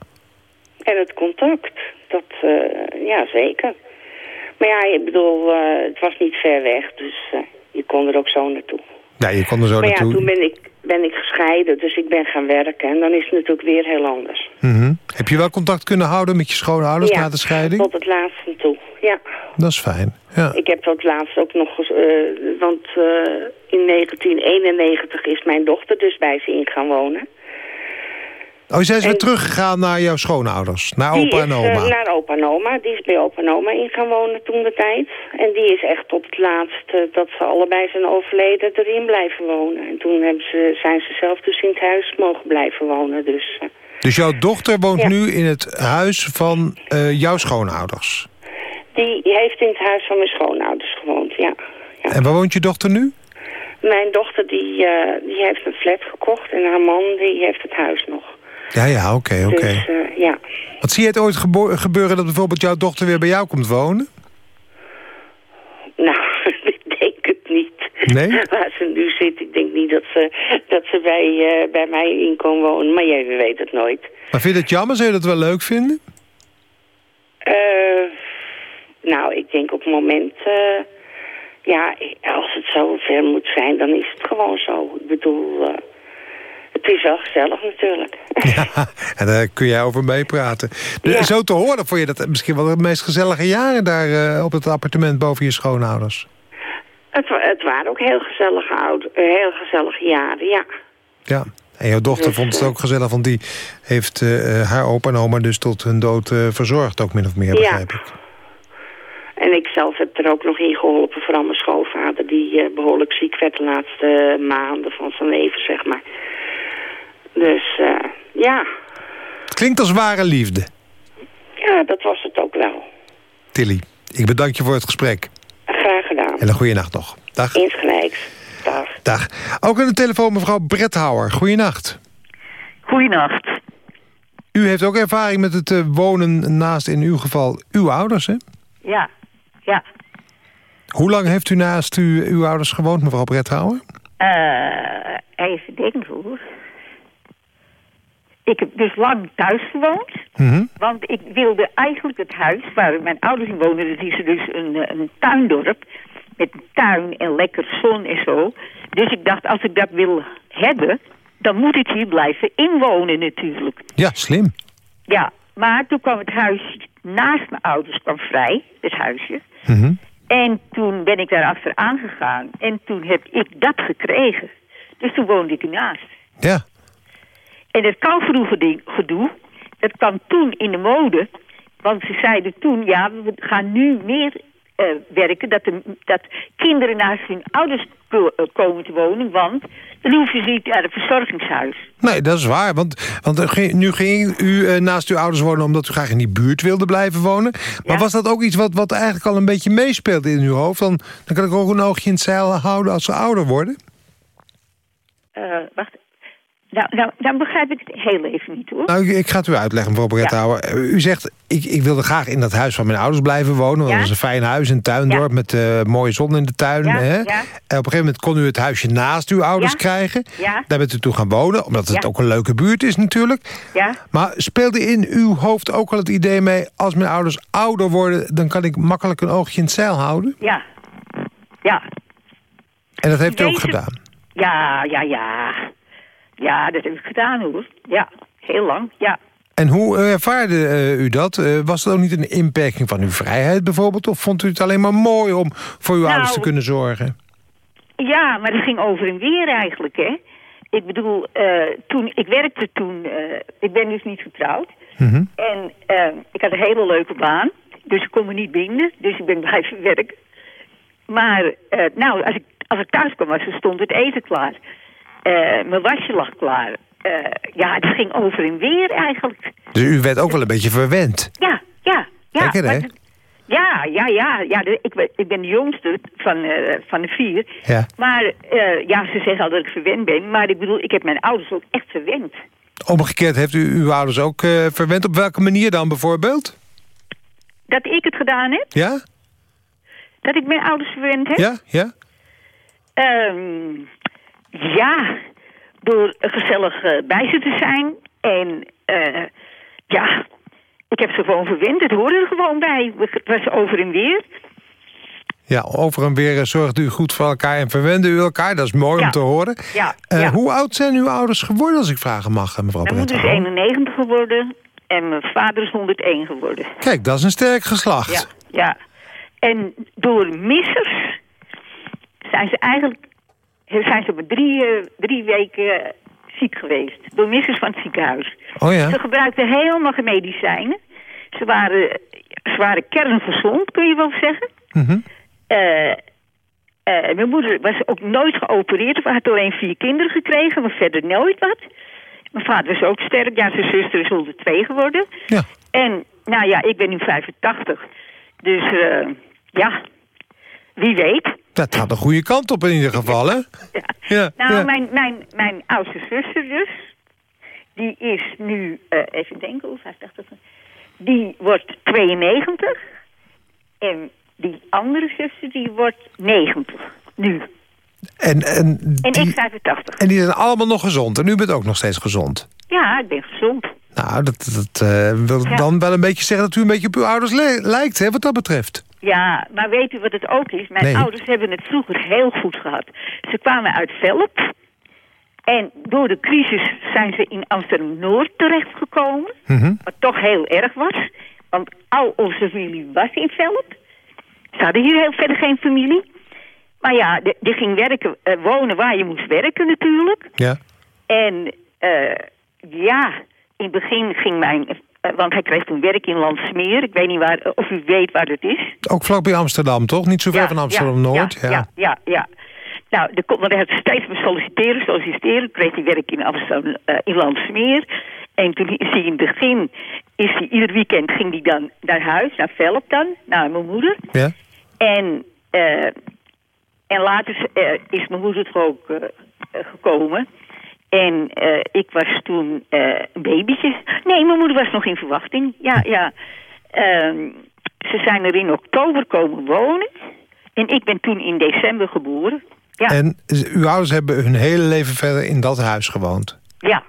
En het contact, dat, eh, ja, zeker. Maar ja, ik bedoel, het was niet ver weg, dus je kon er ook zo naartoe. Ja, je kon er zo maar ja, naartoe. toen ben ik, ben ik gescheiden, dus ik ben gaan werken. En dan is het natuurlijk weer heel anders. Mhm. Heb je wel contact kunnen houden met je schoonouders ja, na de scheiding? tot het laatste toe, ja. Dat is fijn. Ja. Ik heb tot laatst ook nog... eh, want eh, in 1991 is mijn dochter dus bij ze in gaan wonen. Oh, zijn ze weer teruggegaan naar jouw schoonouders? Naar Die opa en is, eh, oma? naar opa en oma. Die is bij opa en oma in gaan wonen toen de tijd. En die is echt tot het laatste dat ze allebei zijn overleden erin blijven wonen. En toen hebben ze, zijn ze zelf dus in het huis mogen blijven wonen. Dus eh, Dus jouw dochter woont Ja. nu in het huis van eh, jouw schoonouders? die heeft in het huis van mijn schoonouders gewoond, ja. ja. En waar woont je dochter nu? Mijn dochter die, eh, die heeft een flat gekocht en haar man die heeft het huis nog. Ja, ja, oké, oké. Dus eh, ja. Want zie je het ooit gebeuren dat bijvoorbeeld jouw dochter weer bij jou komt wonen? Nou, *laughs* ik denk het niet. Nee? *laughs* Waar ze nu zit, ik denk niet dat ze, dat ze bij, eh, bij mij in kon wonen. Maar jij weet het nooit. Maar vind je het jammer? Zou je dat wel leuk vinden? Eh, nou, ik denk op het moment... eh, ja, als het zo ver moet zijn, dan is het gewoon zo. Ik bedoel, het is wel gezellig natuurlijk. Ja, en daar kun jij over meepraten. Ja. Zo te horen vond je dat misschien wel de meest gezellige jaren... daar eh, op het appartement boven je schoonouders. Het, het waren ook heel gezellige, oud, eh, heel gezellige jaren, ja. Ja. En jouw dochter Dus, vond het eh, ook gezellig... want die heeft eh, haar opa en oma dus tot hun dood verzorgd... ook min of meer, Ja. begrijp ik. En ik zelf heb er ook nog in geholpen, vooral mijn schoonvader... die eh, behoorlijk ziek werd de laatste maanden van zijn leven, zeg maar. Dus eh, ja, Het klinkt als ware liefde. ja, dat was het ook wel. Tilly, ik bedank je voor het gesprek. Graag gedaan. En een goede nacht nog. Dag. Insgelijks. Dag. Dag. Ook aan de telefoon mevrouw Bretthouwer. Goeienacht. Goeienacht. U heeft ook ervaring met het eh, wonen naast in uw geval uw ouders, hè? Ja, ja. Hoe lang heeft u naast u, uw ouders gewoond, mevrouw Bretthouwer? Eh, even denken hoor. Ik heb dus lang thuis gewoond. Mhm. Want ik wilde eigenlijk het huis waar mijn ouders in woonden... dat is dus een, eh, een tuindorp met een tuin en lekker zon en zo. Dus ik dacht, als ik dat wil hebben... dan moet ik hier blijven inwonen natuurlijk. Ja, slim. Ja, maar toen kwam het huis naast mijn ouders kwam vrij, het huisje. Mhm. En toen ben ik daar achteraan gegaan. En toen heb ik dat gekregen. Dus toen woonde ik ernaast. Ja. En het ding- gedoe, dat kwam toen in de mode. Want ze zeiden toen, ja, we gaan nu meer eh, werken... Dat, de, dat kinderen naast hun ouders eh, komen te wonen... want dan hoeven ze niet naar het verzorgingshuis. Nee, dat is waar. Want, want eh, nu ging u naast uw ouders wonen... omdat u graag in die buurt wilde blijven wonen. Maar was dat ook iets wat, wat eigenlijk al een beetje meespeelde in uw hoofd? Dan, dan kan ik ook een oogje in het zeil houden als ze ouder worden? Wacht. Nou, nou, dan begrijp ik het heel even niet, hoor. Nou, ik, ga het u uitleggen, mevrouw Brettauer. U zegt, ik, ik wilde graag in dat huis van mijn ouders blijven wonen. Want Ja. dat was een fijn huis in Tuindorp met eh, mooie zon in de tuin. Ja, Hè? ja. En op een gegeven moment kon u het huisje naast uw ouders Ja. krijgen. Ja. Daar bent u toe gaan wonen, omdat het Ja. ook een leuke buurt is natuurlijk. Ja? Maar speelde in uw hoofd ook al het idee mee... als mijn ouders ouder worden, dan kan ik makkelijk een oogje in het zeil houden? Ja. Ja. En dat heeft u ook gedaan. Ja, ja, ja. Ja, dat heb ik gedaan, hoor. Ja, heel lang, ja. En hoe ervaarde eh, u dat? Eh, was dat ook niet een inperking van uw vrijheid bijvoorbeeld? Of vond u het alleen maar mooi om voor uw Nou, ouders te kunnen zorgen? Ja, maar dat ging over en weer eigenlijk, hè. Ik bedoel, eh, toen, ik werkte toen, ik ben dus niet getrouwd. Mhm. En ik had een hele leuke baan, dus ik kon me niet binden. Dus ik ben *laughs* blijven werken. Maar, nou, als ik, als ik thuis kwam, was, stond het eten klaar. Eh, mijn wasje lag klaar. Eh, ja, het ging over en weer eigenlijk. Dus u werd ook wel een beetje verwend. Ja, ja, ja. Lekker, hè? Ja, ja, ja. ja de- ik, ben, ik ben de jongste van, eh, van de vier. Ja. Maar ja, ze zeggen al dat ik verwend ben. Maar ik bedoel, ik heb mijn ouders ook echt verwend. Omgekeerd heeft u uw ouders ook verwend. Op welke manier dan bijvoorbeeld? Dat ik het gedaan heb, Ja? dat ik mijn ouders verwend heb. Ja? Ja? Ehm, ja, door gezellig eh, bij ze te zijn. En eh, ja, ik heb ze gewoon verwend. Het hoorde er gewoon bij. Het was over en weer. Ja, over en weer eh, zorgt u goed voor elkaar en verwende u elkaar. Dat is mooi Ja. om te horen. Ja, ja. Hoe oud zijn uw ouders geworden, als ik vragen mag, mevrouw Mijn moeder is Brettauer? 91 geworden en mijn vader is 101 geworden. Kijk, dat is een sterk geslacht. Ja, ja. En door missers zijn ze eigenlijk zijn ze maar drie, eh, drie weken ziek geweest. Door missers van het ziekenhuis. Oh ja? Ze gebruikten helemaal geen medicijnen. Ze waren, ze waren kerngezond, kun je wel zeggen. Eh, eh, mijn moeder was ook nooit geopereerd. Ze had alleen vier kinderen gekregen, maar verder nooit wat. Mijn vader was ook sterk. Ja, zijn zuster is 102 geworden. Ja. En, nou ja, ik ben nu 85. Dus, ja, wie weet. Dat gaat de goede kant op in ieder geval, hè? Ja. Ja, nou, ja. Mijn, mijn, mijn oudste zuster dus, die is nu, eh, even denken, hoe 85, die wordt 92. En die andere zuster, die wordt 90, nu. En, en, En die, ik 85. en die zijn allemaal nog gezond. En u bent ook nog steeds gezond. Ja, ik ben gezond. Nou, dat, dat eh, wil Ja. dan wel een beetje zeggen dat u een beetje op uw ouders lijkt, hè, wat dat betreft. Ja, maar weet u wat het ook is? Mijn Nee. ouders hebben het vroeger heel goed gehad. Ze kwamen uit Velp. En door de crisis zijn ze in Amsterdam-Noord terechtgekomen. Mhm. Wat toch heel erg was. Want al onze familie was in Velp. Ze hadden hier heel verder geen familie. Maar ja, die, die ging werken, eh, wonen waar je moest werken natuurlijk. Ja. En eh, ja, in het begin ging mijn... eh, want hij kreeg toen werk in Landsmeer. Ik weet niet waar, of u weet waar dat is. Ook vlakbij Amsterdam, toch? Niet zo ver van Amsterdam-Noord. Ja, ja, ja. ja. Nou, de, want hij had steeds me solliciteren, solliciteren. Kreeg hij werk in Amsterdam, eh, in Landsmeer. En toen is hij in het begin, is hij, ieder weekend ging hij dan naar huis, naar Velp dan, naar mijn moeder. Ja. En, eh, en later eh, is mijn moeder toch ook eh, eh, gekomen. En eh, ik was toen eh, een babytje. Nee, mijn moeder was nog in verwachting. Ja, ja. Ehm, ze zijn er in oktober komen wonen. En ik ben toen in december geboren. Ja, En uw ouders hebben hun hele leven verder in dat huis gewoond. ja,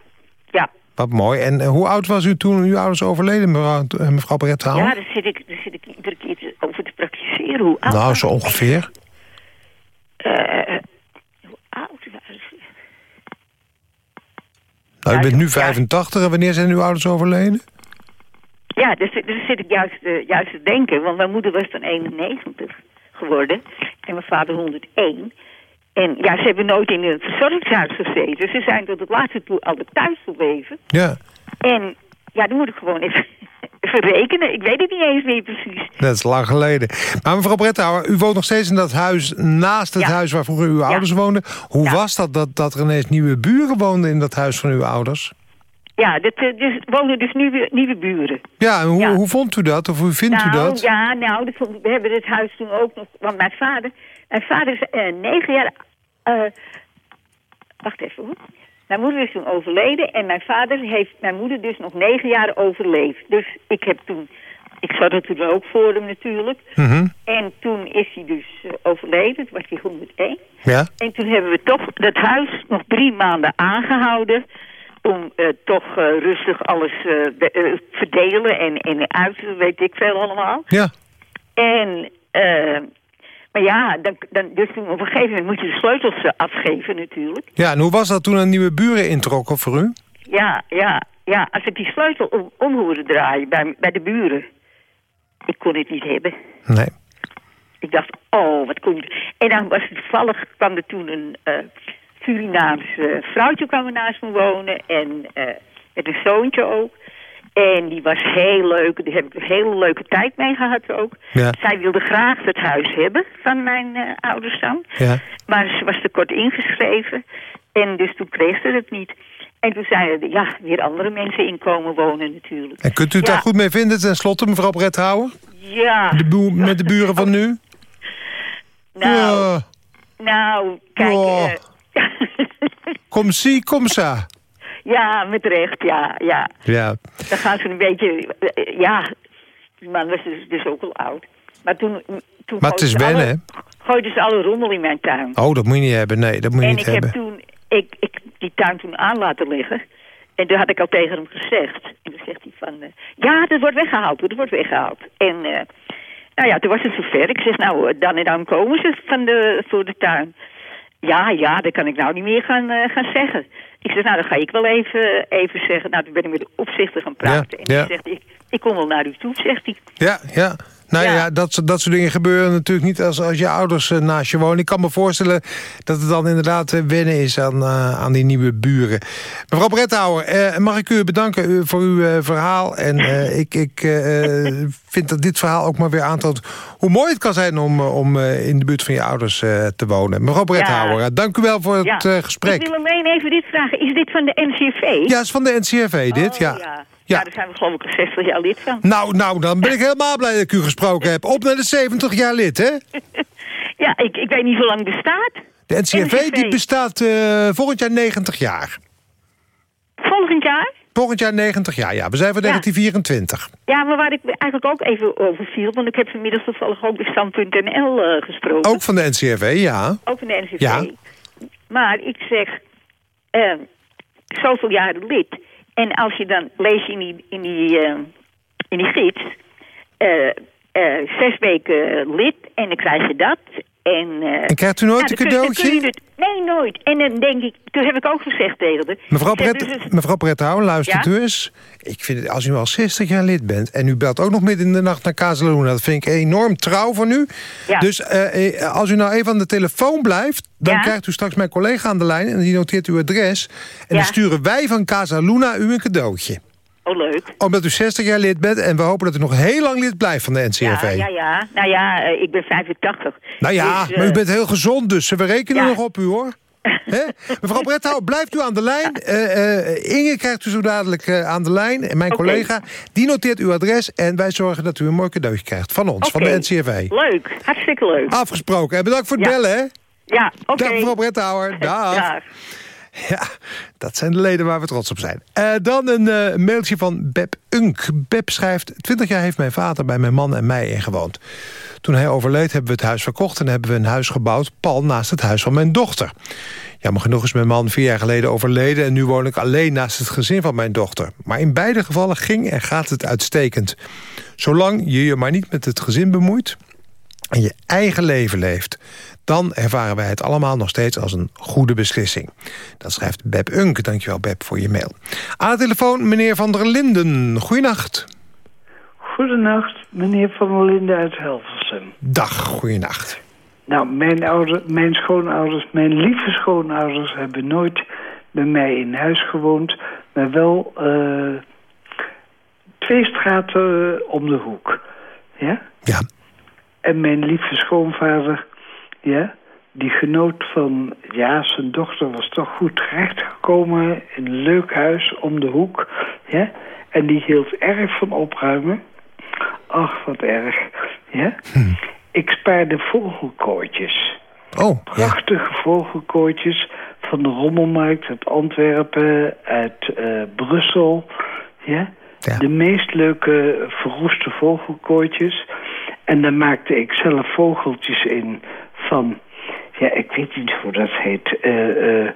ja. Wat mooi. En eh, hoe oud was u toen uw ouders overleden, mevrouw, mevrouw Brettauer? Ja, daar zit, ik, daar zit ik iedere keer over te praktiseren. Hoe oud nou, zo ongeveer. Eh, hoe oud waren ze? Nou, u bent nu Ja. 85 en wanneer zijn uw ouders overleden? Ja, zit, daar zit ik juist, eh, juist te denken. Want mijn moeder was dan 91 geworden. En mijn vader 101. En ja, ze hebben nooit in een verzorgingshuis gezeten. Ze zijn tot het laatste toe altijd thuis gebleven. Ja. En ja, dan moet ik gewoon even verrekenen. Ik weet het niet eens meer precies. Dat is lang geleden. Maar mevrouw Brettauer, u woont nog steeds in dat huis naast het Ja. huis waar vroeger uw ouders woonden. Hoe Ja. was dat, dat dat er ineens nieuwe buren woonden in dat huis van uw ouders? Ja, dat, eh, dus wonen dus nieuwe, nieuwe buren. Ja, en hoe, hoe vond u dat? Of hoe vindt u nou, dat? ja, nou, dat vond- we hebben het huis toen ook nog... Want mijn vader, mijn vader is eh, negen jaar... eh, wacht even hoor. Mijn moeder is toen overleden en mijn vader heeft mijn moeder dus nog negen jaar overleefd. Dus ik heb toen... Ik zat er toen ook voor hem natuurlijk. Mhm. En toen is hij dus eh, overleden, toen was hij 101. Ja? En toen hebben we toch dat huis nog drie maanden aangehouden. Om eh, toch eh, rustig alles de- verdelen en, en uit, weet ik veel allemaal. Ja. En, eh, maar ja, dan, dan, dus toen op een gegeven moment moet je de sleutels eh, afgeven natuurlijk. Ja, en hoe was dat toen er nieuwe buren introkken voor u? Ja, ja, ja. Als ik die sleutel om, om hoorde draaien bij, bij de buren. Ik kon het niet hebben. Nee. Ik dacht, oh, wat je... En dan was het toevallig, kwam er toen een eh Surinaams eh, vrouwtje kwam naast me wonen. En eh, met een zoontje ook. En die was heel leuk. Daar heb ik een hele leuke tijd mee gehad ook. Ja. Zij wilde graag het huis hebben van mijn eh, ouders dan. Ja. Maar ze was te kort ingeschreven. En dus toen kreeg ze het niet. En toen zeiden er, ja, weer andere mensen in komen wonen natuurlijk. En kunt u het Ja. daar goed mee vinden, ten slotte, mevrouw Brettauer? Ja. De met de buren van nu? Nou, nou, kijk... Ja. eh, *laughs* Kom zie, kom sa. Ja, met recht, ja, ja. Ja. Dan gaan ze een beetje... eh, ja, die man was dus, dus ook al oud. Maar toen... toen Maar het is wennen, alle- Gooiden ze alle rommel in mijn tuin. Oh, dat moet je niet hebben. Nee, dat moet je en niet ik hebben. heb toen... Ik, ik die tuin toen aan laten liggen. En toen had ik al tegen hem gezegd. En toen zegt hij van... eh, ja, dat wordt weggehaald, dat wordt weggehaald. En... eh, nou ja, toen was het zover. Ik zeg, nou, dan en dan komen ze van de, voor de tuin. Ja, ja, dat kan ik nou niet meer gaan, eh, gaan zeggen. Ik zeg, nou, dan ga ik wel even, even zeggen. Nou, toen ben ik met de opzichter gaan praten. Ja, en ja. hij zegt, ik, ik kom wel naar u toe, zegt hij. Ja, ja. Nou ja, Ja. dat, soort- dat soort dingen gebeuren natuurlijk niet als, als je ouders eh, naast je wonen. Ik kan me voorstellen dat het dan inderdaad eh, wennen is aan, eh, aan die nieuwe buren. Mevrouw Brettauer, eh, mag ik u bedanken voor uw verhaal. En ik, ik vind dat dit verhaal ook maar weer aantoont hoe mooi het kan zijn om, om in de buurt van je ouders te wonen. Mevrouw Brettauer, eh, dank u wel voor het Ja. gesprek. Ik wil alleen even dit vragen. Is dit van de NCV? Ja, het is van de NCRV dit, Oh, ja. Ja. Daar zijn we geloof ik al 60 jaar lid van. Nou, nou, dan ben ik helemaal blij dat ik u gesproken heb. Op naar de 70 jaar lid, hè? *laughs* Ja, ik, ik weet niet hoe lang bestaat. De NCRV NCRV. die bestaat eh, volgend jaar 90 jaar. Volgend jaar? Volgend jaar 90 jaar, ja. We zijn van Ja. 1924. Ja, maar waar ik eigenlijk ook even over viel... want ik heb vanmiddag toevallig ook bij Stand.nl eh, gesproken. Ook van de NCRV, ja. Ook van de NCV. Ja. Maar ik zeg, eh, zoveel jaren lid. En als je dan leest in die, in die, eh, in die gids... eh, eh, zes weken lid en dan krijg je dat. En, En krijgt u nooit een kun- kun cadeautje? je het- nee, nooit. En dan denk ik, toen heb ik ook gezegd tegen haar... Mevrouw, Brett, dus mevrouw luistert Ja? u eens. Ik vind het, als u al 60 jaar lid bent... en u belt ook nog midden in de nacht naar Casaluna... dat vind ik enorm trouw van u. Ja. Dus eh, eh, als u nou even aan de telefoon blijft... dan Ja? krijgt u straks mijn collega aan de lijn... en die noteert uw adres. En dan sturen wij van Casaluna u een cadeautje. Oh, leuk. Omdat u 60 jaar lid bent... en we hopen dat u nog heel lang lid blijft van de NCRV. Ja, ja, ja. Nou ja, eh, ik ben 85. Nou ja, Dus, eh, maar u bent heel gezond, dus we rekenen ja. nog op u, hoor. *laughs* Mevrouw Brettau, blijft u aan de lijn. Eh, eh, Inge krijgt u zo dadelijk eh, aan de lijn. En mijn collega, die noteert uw adres... en wij zorgen dat u een mooi cadeautje krijgt van ons, van de. NCRV. Leuk, hartstikke leuk. Afgesproken. En bedankt voor het Ja. bellen, hè. Ja, oké. Dag mevrouw Brettauer. *laughs* Dag. Dag. *laughs* Ja, dat zijn de leden waar we trots op zijn. Eh, dan een eh, mailtje van Beb Unk. Beb schrijft... 20 jaar heeft mijn vader bij mijn man en mij ingewoond. Toen hij overleed hebben we het huis verkocht... en hebben we een huis gebouwd pal naast het huis van mijn dochter. Jammer genoeg is mijn man vier jaar geleden overleden... en nu woon ik alleen naast het gezin van mijn dochter. Maar in beide gevallen ging en gaat het uitstekend. Zolang je je maar niet met het gezin bemoeit en je eigen leven leeft... dan ervaren wij het allemaal nog steeds als een goede beslissing. Dat schrijft Beb Unk. Dankjewel, Beb, voor je mail. Aan de telefoon, meneer Van der Linden. Goeienacht. Goedenacht, meneer Van der Linden uit Helversum. Dag, goeienacht. Nou, mijn, ouder, mijn schoonouders, mijn lieve schoonouders... hebben nooit bij mij in huis gewoond... maar wel eh, twee straten om de hoek. Ja? Ja. En mijn lieve schoonvader, ja, die genoot van, ja, zijn dochter was toch goed terechtgekomen in een leuk huis om de hoek. Ja? En die hield erg van opruimen. Ach, wat erg. Ja? Ik spaarde vogelkooitjes. Oh, ja. Prachtige vogelkooitjes van de Rommelmarkt uit Antwerpen, uit eh, Brussel. Ja? Ja. De meest leuke verroeste vogelkooitjes. En daar maakte ik zelf vogeltjes in van... Ja, ik weet niet hoe dat heet. eh eh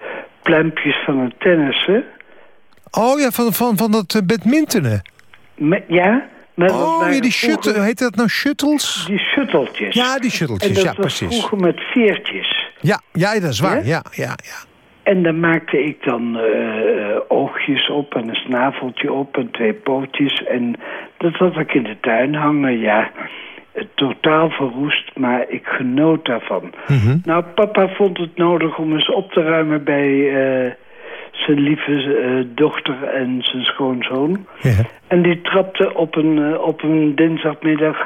pluimpjes van het tennissen. Oh ja, van, van, van dat uh, badmintonen. Me- ja? Maar dat Oh ja, die shuttle, heet dat nou shuttles? Die shutteltjes. Ja, die En shutteltjes, dat ja, was precies. vroeger met veertjes. Ja, ja, dat is waar. Ja? Ja, ja, ja. En daar maakte ik dan eh, eh, oogjes op en een snaveltje op en twee pootjes. En dat had ik in de tuin hangen, ja. Totaal verroest, maar ik genoot daarvan. Mhm. Nou, papa vond het nodig om eens op te ruimen bij eh, zijn lieve eh, dochter en zijn schoonzoon. Ja. En die trapte op een, eh, op een dinsdagmiddag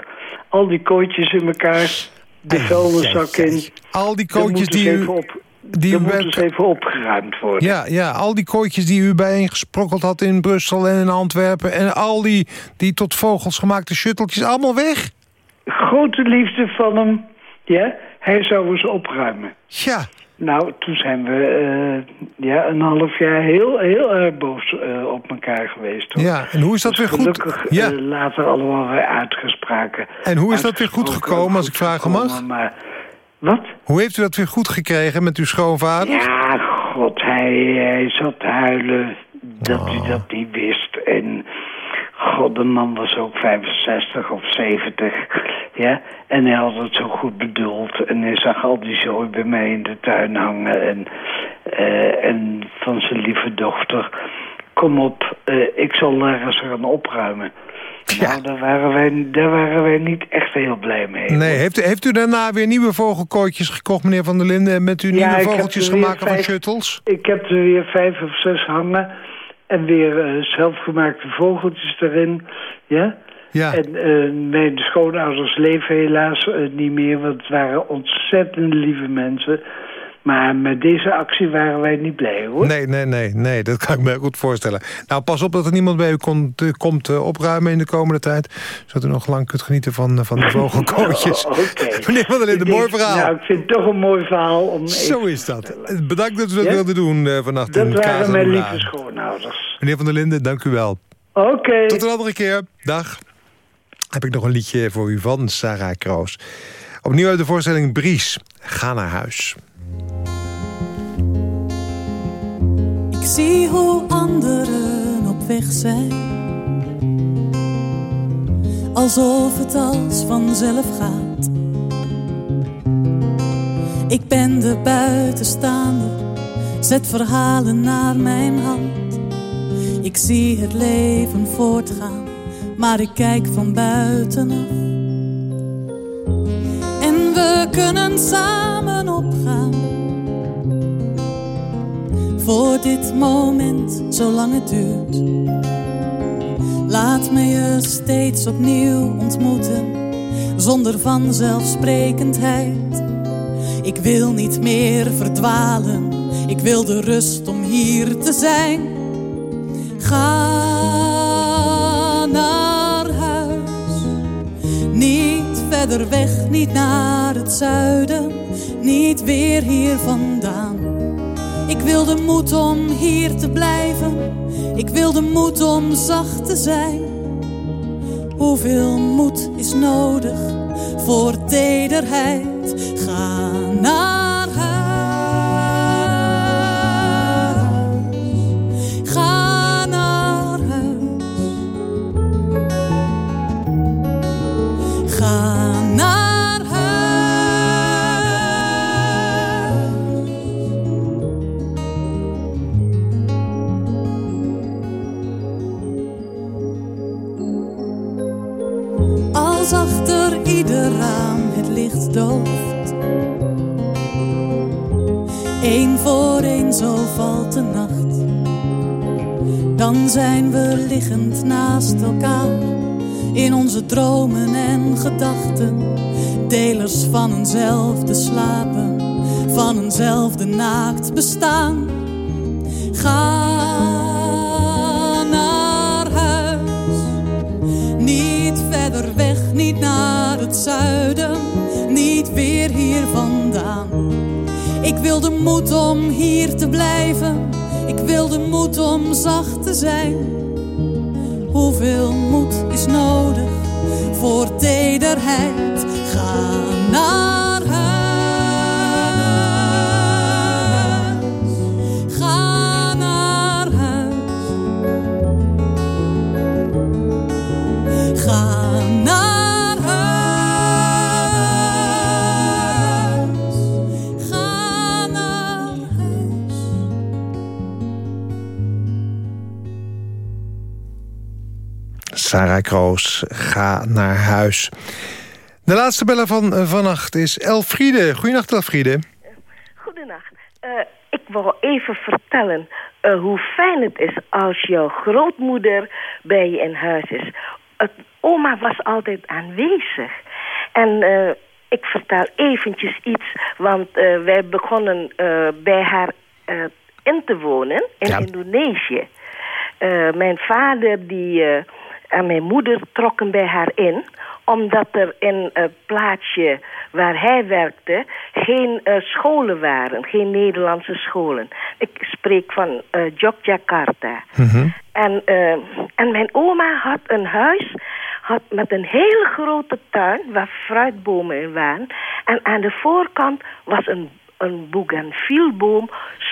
al die kooitjes in elkaar, de vuilniszak in. Al die kooitjes dus die u... op, die u moet bij- dus even opgeruimd worden. Ja, ja, al die kooitjes die u bijeengesprokkeld had in Brussel en in Antwerpen... en al die, die tot vogels gemaakte shutteltjes, allemaal weg? Grote liefde van hem. Ja, hij zou eens opruimen. Ja. Nou, toen zijn we eh, ja, een half jaar heel, heel erg boos eh, op elkaar geweest. Hoor. Ja, en hoe is dat Dus weer goed? Gelukkig Ja. eh, later allemaal weer uitgesproken. En hoe is dat weer goed gekomen, als ik vragen mag? Maar, wat? Hoe heeft u dat weer goed gekregen met uw schoonvader? Ja, god, hij, hij zat te huilen dat Oh. hij dat niet wist. En god, de man was ook 65 of 70. Ja, en hij had het zo goed bedoeld. En hij zag al die zooi bij mij in de tuin hangen. En, eh, en van zijn lieve dochter. Kom op, eh, ik zal daar eens gaan opruimen. Nou, daar waren, wij, daar waren wij niet echt heel blij mee. Nee, heeft u, heeft u daarna weer nieuwe vogelkooitjes gekocht, meneer Van der Linden... en met uw Ja, nieuwe vogeltjes gemaakt van shuttles? Ik heb er weer vijf of zes hangen. En weer eh, zelfgemaakte vogeltjes erin. Ja? Ja. En eh, mijn schoonouders leven helaas eh, niet meer. Want het waren ontzettend lieve mensen. Maar met deze actie waren wij niet blij hoor. Nee, nee, nee, nee, dat kan ik me goed voorstellen. Nou, pas op dat er niemand bij u komt, komt eh, opruimen in de komende tijd... zodat u nog lang kunt genieten van, eh, van de *laughs* vogelkootjes. Oké. *laughs* Meneer Van der Linden, mooi verhaal. Nou, ik vind het toch een mooi verhaal. Om Zo is dat. Bedankt dat u dat Ja? wilde doen eh, vannacht Dat in waren Casa mijn lieve schoonouders. Meneer Van der Linden, dank u wel. Oké. Tot een andere keer. Dag. Heb ik nog een liedje voor u van Sarah Kroos. Opnieuw uit de voorstelling Bries. Ga naar huis. Ik zie hoe anderen op weg zijn. Alsof het als vanzelf gaat. Ik ben de buitenstaander, zet verhalen naar mijn hand. Ik zie het leven voortgaan, maar ik kijk van buitenaf. En we kunnen samen opgaan voor dit moment, zolang het duurt. Laat me je steeds opnieuw ontmoeten, zonder vanzelfsprekendheid. Ik wil niet meer verdwalen, ik wil de rust om hier te zijn. Ga naar huis, niet verder weg, niet naar het zuiden, niet weer hier vandaan. Ik wil de moed om hier te blijven. Ik wil de moed om zacht te zijn. Hoeveel moed is nodig voor tederheid? Ga naar zijn we liggend naast elkaar in onze dromen en gedachten, delers van eenzelfde slapen, van eenzelfde naakt bestaan. Ga naar huis, niet verder weg, niet naar het zuiden, niet weer hier vandaan. Ik wil de moed om hier te blijven, ik wil de moed om zacht te zijn. Hoeveel moed is nodig voor tederheid? Ga naar Sarah Kroos, ga naar huis. De laatste bellen van eh, vannacht is Elfriede. Goedenacht, Elfriede. Goedenacht. Eh, ik wil even vertellen eh, hoe fijn het is als jouw grootmoeder bij je in huis is. Het, oma was altijd aanwezig. En ik vertel eventjes iets, want wij begonnen bij haar in te wonen in Ja. Indonesië. Mijn vader die, en mijn moeder trokken bij haar in omdat er in het plaatsje waar hij werkte geen eh, scholen waren, geen Nederlandse scholen. Ik spreek van eh Yogyakarta. En, eh, en mijn oma had een huis had met een hele grote tuin waar fruitbomen in waren. En aan de voorkant was een, een bougainvilleboom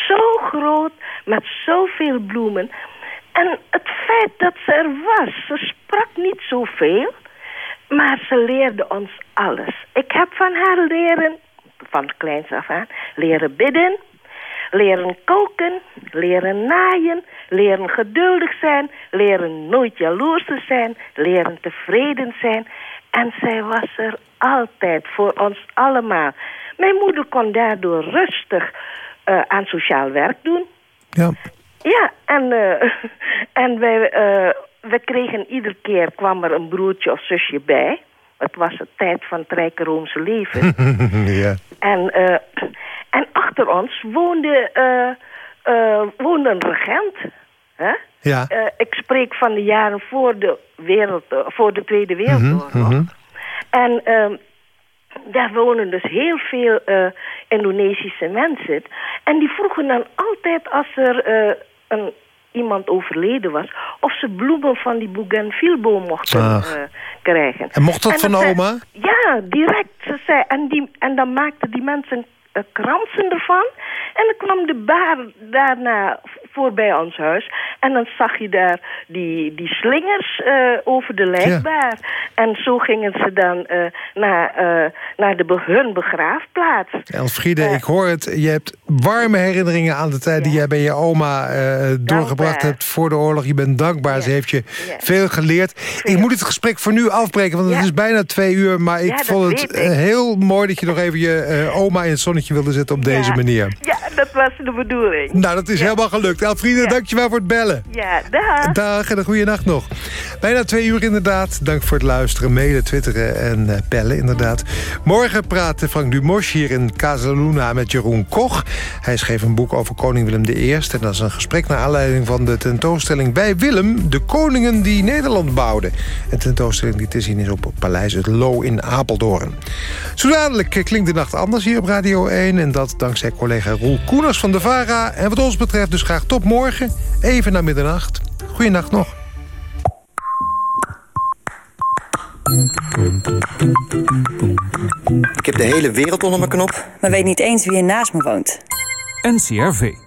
zo groot met zoveel bloemen. En het feit dat ze er was, ze sprak niet zoveel, maar ze leerde ons alles. Ik heb van haar leren, van kleins af aan, leren bidden, leren koken, leren naaien, leren geduldig zijn, leren nooit jaloers te zijn, leren tevreden zijn. En zij was er altijd voor ons allemaal. Mijn moeder kon daardoor rustig eh, aan sociaal werk doen. Ja. Ja, en, eh, *laughs* en wij, eh, we kregen iedere keer kwam er een broertje of zusje bij. Het was de tijd van het rijke Roomse leven. *laughs* ja. En, eh, en achter ons woonde, woonde een regent. Hè? Ja. Ik spreek van de jaren voor de, wereld, voor de Tweede Wereldoorlog. Mhm, mhm. En ehm, daar wonen dus heel veel Indonesische mensen. En die vroegen dan altijd als er een, iemand overleden was... of ze bloemen van die bougainvilleboom mochten eh, krijgen. En mocht dat van zei- oma? Ja, direct. Ze zei, en, die, en dan maakten die mensen kransen ervan. En dan kwam de baar daarna voorbij ons huis. En dan zag je daar die, die slingers eh, over de lijkbaar. En zo gingen ze dan eh, naar, eh, naar de, hun begraafplaats. Elfriede, ik hoor het. Je hebt warme herinneringen aan de tijd die jij bij je oma eh, doorgebracht hebt voor de oorlog. Je bent dankbaar. Ze heeft je veel geleerd. Ik moet het gesprek voor nu afbreken, want het is bijna twee uur. Maar ik vond het eh, heel mooi dat je nog even je eh, oma in het zonnetje wilde zetten op deze Ja. manier. Ja, dat was de bedoeling. Nou, dat is helemaal gelukt. Elfriede, dankjewel voor het bellen. Ja, dag. Dag en een goede nacht nog. Bijna twee uur inderdaad. Dank voor het luisteren, mailen, twitteren en eh, bellen inderdaad. Morgen praat Frank Dumos hier in Casaluna met Jeroen Koch. Hij schreef een boek over koning Willem I. En dat is een gesprek naar aanleiding van de tentoonstelling bij Willem... de koningen die Nederland bouwden. Een tentoonstelling die te zien is op Paleis het Loo in Apeldoorn. Zo dadelijk klinkt de nacht anders hier op Radio 1... en dat dankzij collega Roel Koeners van de VARA. En wat ons betreft dus graag tot morgen, even na middernacht. Goeienacht nog. Ik heb de hele wereld onder mijn knop. maar weet niet eens wie er naast me woont. NCRV.